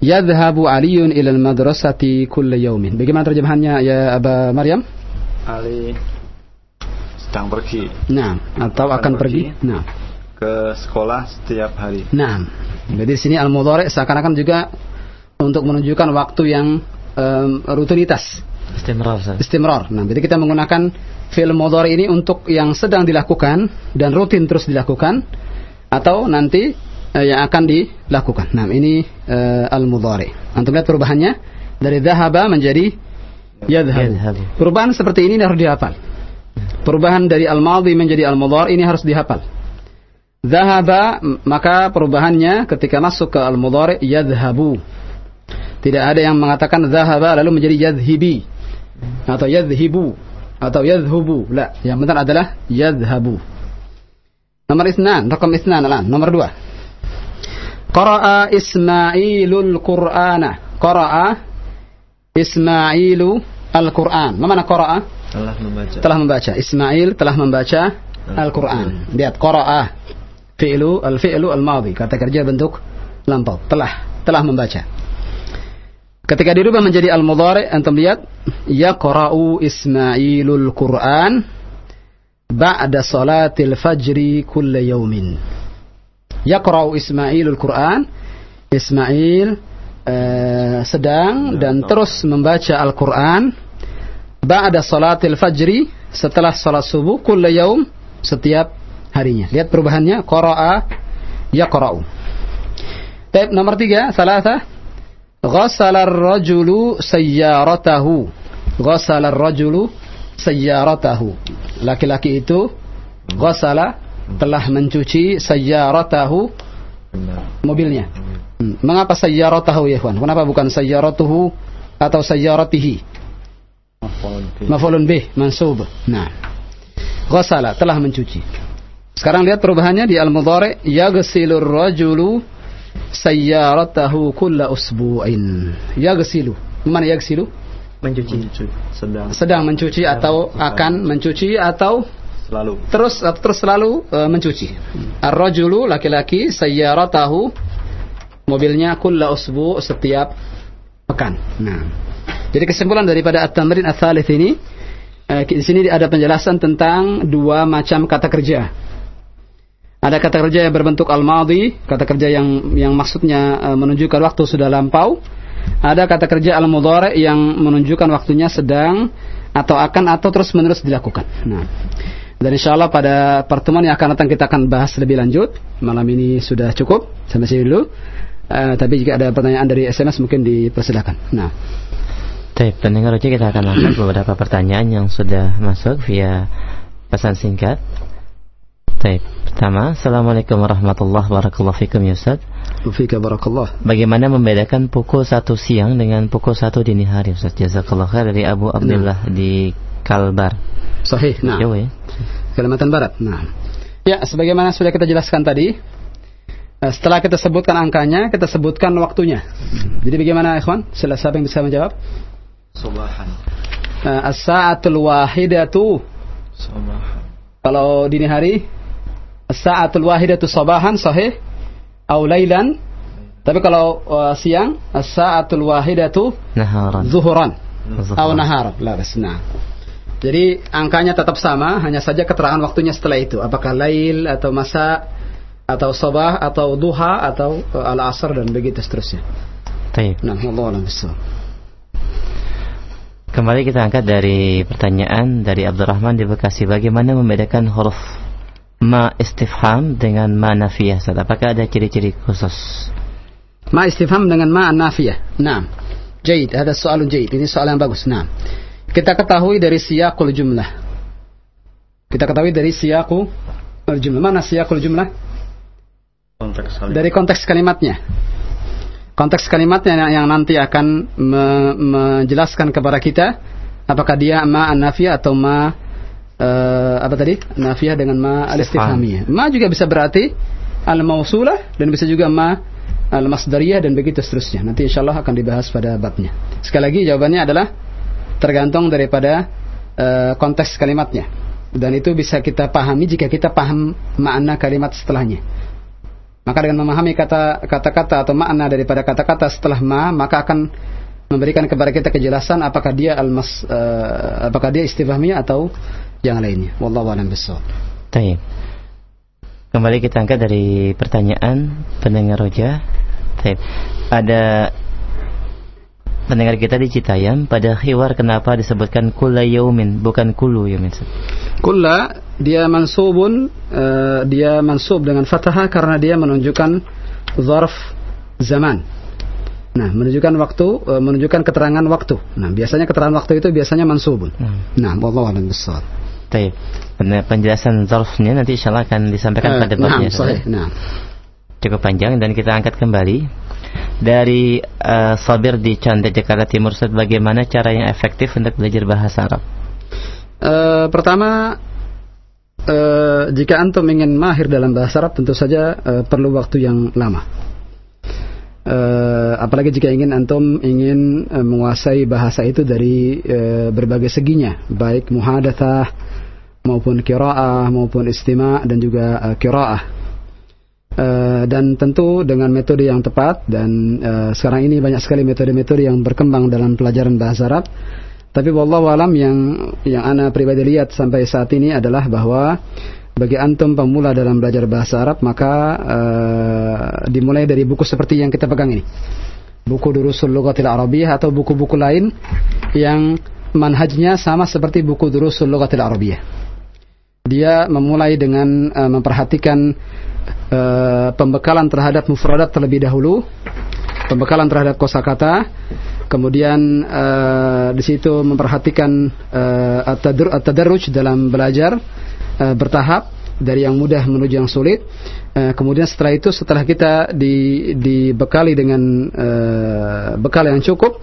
Yadhabu Aliun ilal madrasati kulla yaumin. Bagaimana terjemahannya ya Aba Maryam? Ali sedang pergi. Nah, atau akan, akan pergi. pergi. Nah, ke sekolah setiap hari. Nah, jadi di sini al-mudhari seakan-akan juga untuk menunjukkan waktu yang um, rutinitas. Istimrar. Istimrar. Nah, jadi kita menggunakan film mudhari ini untuk yang sedang dilakukan dan rutin terus dilakukan atau nanti uh, yang akan dilakukan. Nah, ini uh, al-mudhari. Antum lihat perubahannya dari dhahaba menjadi yadhhabu. Perubahan seperti ini harus dihafal. Perubahan dari al-madhi menjadi al-mudhari ini harus dihafal. Dhahaba maka perubahannya ketika masuk ke al-mudhari yadhhabu tidak ada yang mengatakan zahaba lalu menjadi yadhibi atau yadhibu atau yadhubu. La, yang benar adalah yadhabu. Nomor isnan, rakam isnan alan. Nomor dua. Qara'a Ismailul Qur'ana. Qara'a Ismailu Al-Qur'an. Mana qara'a? Telah membaca. Telah membaca. Ismail telah membaca Al-Qur'an. Lihat qara'a. Fi'lu al-fi'lu al-madhi. Kata kerja bentuk lampau. Telah telah membaca. Ketika dirubah menjadi al-mudhari, antum lihat yaqra'u Ismailul Qur'an ba'da salatil fajri kulla yaumin. Yaqra'u Ismailul Qur'an. Ismail uh, sedang dan terus membaca Al-Qur'an ba'da salatil fajri setelah salat subuh kulla yaum setiap harinya. Lihat perubahannya qara'a yaqra'u. Baik, nomor tiga, salasa Ghassala ar-rajulu sayyaratahu. Ghassala ar-rajulu sayyaratahu. Laki-laki itu ghassala telah mencuci sayyaratahu mobilnya. Hmm. Mengapa sayyaratahu ya ikhwan? Kenapa bukan sayyaratuhu atau sayyaratihi? Maf'ulun bih mansub. Nah. Ghassala telah mencuci. Sekarang lihat perubahannya di al-mudhari yaghsilur rajulu sayyaratahu kulla usbu'in. Yaghsilu. Mana yaghsilu? Mencuci. Sedang. Sedang mencuci atau akan mencuci atau Selalu. terus terus selalu uh, mencuci. Ar-rajulu laki-laki sayyaratahu mobilnya kulla usbu setiap pekan. Nah. Jadi kesimpulan daripada at-tamrin ats-tsalits ini uh, di sini ada penjelasan tentang dua macam kata kerja. Ada kata kerja yang berbentuk al-madhi, kata kerja yang yang maksudnya uh, menunjukkan waktu sudah lampau. Ada kata kerja al-mudhari yang menunjukkan waktunya sedang atau akan atau terus menerus dilakukan. Nah, dan insya Allah pada pertemuan yang akan datang kita akan bahas lebih lanjut. Malam ini sudah cukup sampai sini dulu. Uh, tapi jika ada pertanyaan dari SMS mungkin dipersilakan. Nah. Baik, pendengar kita akan angkat beberapa pertanyaan yang sudah masuk via pesan singkat. Baik, pertama, Assalamualaikum warahmatullahi wabarakatuh fikum ya Ustaz. Fika barakallah. Bagaimana membedakan pukul satu siang dengan pukul satu dini hari Ustaz? Jazakallah khair dari Abu Abdullah nah. di Kalbar. Sahih, nah. Jauh ya. Kalimantan Barat. Nah. Ya, sebagaimana sudah kita jelaskan tadi, eh, setelah kita sebutkan angkanya, kita sebutkan waktunya. Jadi bagaimana ikhwan? Sila siapa yang bisa menjawab? Subahan. Uh, As-sa'atul wahidatu. Subahan. Kalau dini hari, As-sa'atul wahidatu sabahan sahih au lailan. Tapi kalau uh, siang, as-sa'atul wahidatu naharan. Zuhuran. Au nahar. La bas. Nah. Jadi angkanya tetap sama, hanya saja keterangan waktunya setelah itu. Apakah lail atau masa atau sabah atau duha atau uh, al-asr dan begitu seterusnya. Baik. Nah, Allah Kembali kita angkat dari pertanyaan dari Abdurrahman di Bekasi. Bagaimana membedakan huruf ma istifham dengan ma nafiyah Apakah ada ciri-ciri khusus? Ma istifham dengan ma nafiyah. Nah, jahit. Ada soal jahit. Ini soal yang bagus. Nah, kita ketahui dari siyakul jumlah. Kita ketahui dari siyakul jumlah. Mana siyakul jumlah? Konteks dari konteks kalimatnya. Konteks kalimatnya yang nanti akan me menjelaskan kepada kita apakah dia ma nafiyah atau ma uh, apa tadi? Nafiyah dengan ma al-istifhamiyah. Ma juga bisa berarti al-mausulah dan bisa juga ma al-masdariyah dan begitu seterusnya. Nanti insya Allah akan dibahas pada babnya. Sekali lagi jawabannya adalah tergantung daripada uh, konteks kalimatnya. Dan itu bisa kita pahami jika kita paham makna kalimat setelahnya. Maka dengan memahami kata-kata atau makna daripada kata-kata setelah ma, maka akan memberikan kepada kita kejelasan apakah dia almas uh, apakah dia istifhamiyah atau yang lainnya. Wallahu a'lam bishawab. Baik. Kembali kita angkat dari pertanyaan pendengar roja. Baik. Ada pendengar kita di Citayam pada khiwar kenapa disebutkan kulla yaumin bukan kulu yaumin? Kulla dia mansubun uh, dia mansub dengan fathah karena dia menunjukkan zarf zaman. Nah, menunjukkan waktu, uh, menunjukkan keterangan waktu. Nah, biasanya keterangan waktu itu biasanya mansubun. Hmm. Nah, wallahu a'lam bishawab. Baik. Penjelasan zarfnya nanti insyaallah akan disampaikan uh, pada babnya. Nah, sahih. Nah. Cukup panjang dan kita angkat kembali dari uh, Sabir di Canda Jakarta Timur Ustaz bagaimana cara yang efektif untuk belajar bahasa Arab? Uh, pertama uh, jika antum ingin mahir dalam bahasa Arab tentu saja uh, perlu waktu yang lama. Uh, apalagi jika ingin antum ingin uh, menguasai bahasa itu dari uh, berbagai seginya, baik muhadatsah maupun kiraah maupun istima dan juga uh, kiraah uh, dan tentu dengan metode yang tepat dan uh, sekarang ini banyak sekali metode-metode yang berkembang dalam pelajaran bahasa Arab. Tapi wallahu alam yang yang ana pribadi lihat sampai saat ini adalah bahwa bagi antum pemula dalam belajar bahasa Arab maka uh, dimulai dari buku seperti yang kita pegang ini. Buku Durusul Lughatil Arabiyah atau buku-buku lain yang manhajnya sama seperti buku Durusul Lughatil Arabiyah dia memulai dengan uh, memperhatikan uh, pembekalan terhadap mufradat terlebih dahulu, pembekalan terhadap kosakata, kemudian uh, di situ memperhatikan uh, at-tadarruj dalam belajar uh, bertahap dari yang mudah menuju yang sulit. Kemudian setelah itu setelah kita di, dibekali dengan uh, bekal yang cukup,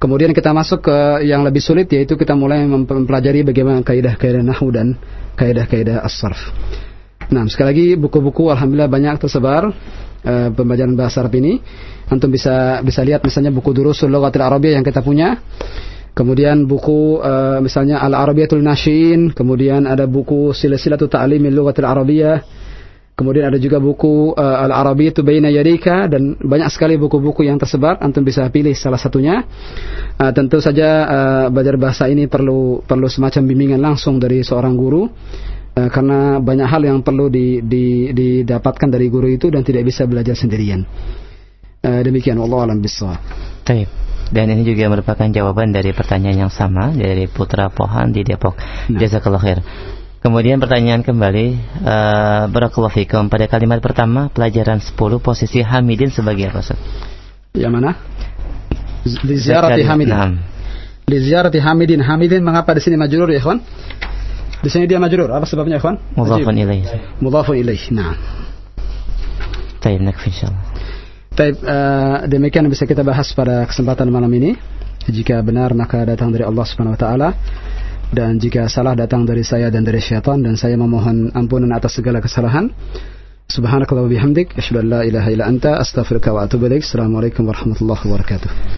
kemudian kita masuk ke yang lebih sulit yaitu kita mulai mempelajari bagaimana kaidah-kaidah nahwu dan kaidah-kaidah as-sarf. Nah, sekali lagi buku-buku alhamdulillah banyak tersebar uh, pembelajaran bahasa Arab ini. Antum bisa bisa lihat misalnya buku Durusul Lughatil Arabiyah yang kita punya. Kemudian buku uh, misalnya Al-Arabiyatul Nashin, kemudian ada buku Silsilatul Ta'limil Lughatil Arabiyah. Kemudian ada juga buku uh, Al-Arabiyatu Baina Yadika dan banyak sekali buku-buku yang tersebar. Antum bisa pilih salah satunya. Uh, tentu saja uh, belajar bahasa ini perlu perlu semacam bimbingan langsung dari seorang guru. Uh, karena banyak hal yang perlu di, di, didapatkan dari guru itu dan tidak bisa belajar sendirian. Uh, demikian Allah alam bisawab. Taib. Dan ini juga merupakan jawaban dari pertanyaan yang sama dari Putra Pohan di Depok. Nah. Jazakallah khair. Kemudian pertanyaan kembali uh, Barakallahu fikum pada kalimat pertama pelajaran 10 posisi Hamidin sebagai apa Ustaz? Yang mana? Di ziarati Hamidin. Nah. Di Hamidin. Hamidin mengapa di sini majrur ya, kawan? Di sini dia majrur. Apa sebabnya, kawan? Mudhafun ilaih. Mudhafun ilaih. Nah. Tayyib nakfi insyaallah. Baik, uh, demikian bisa kita bahas pada kesempatan malam ini. Jika benar maka datang dari Allah Subhanahu wa taala dan jika salah datang dari saya dan dari syaitan dan saya memohon ampunan atas segala kesalahan. Subhanakallah wa bihamdik, asyhadu an la ilaha illa anta, wa atubu. Assalamualaikum warahmatullahi wabarakatuh.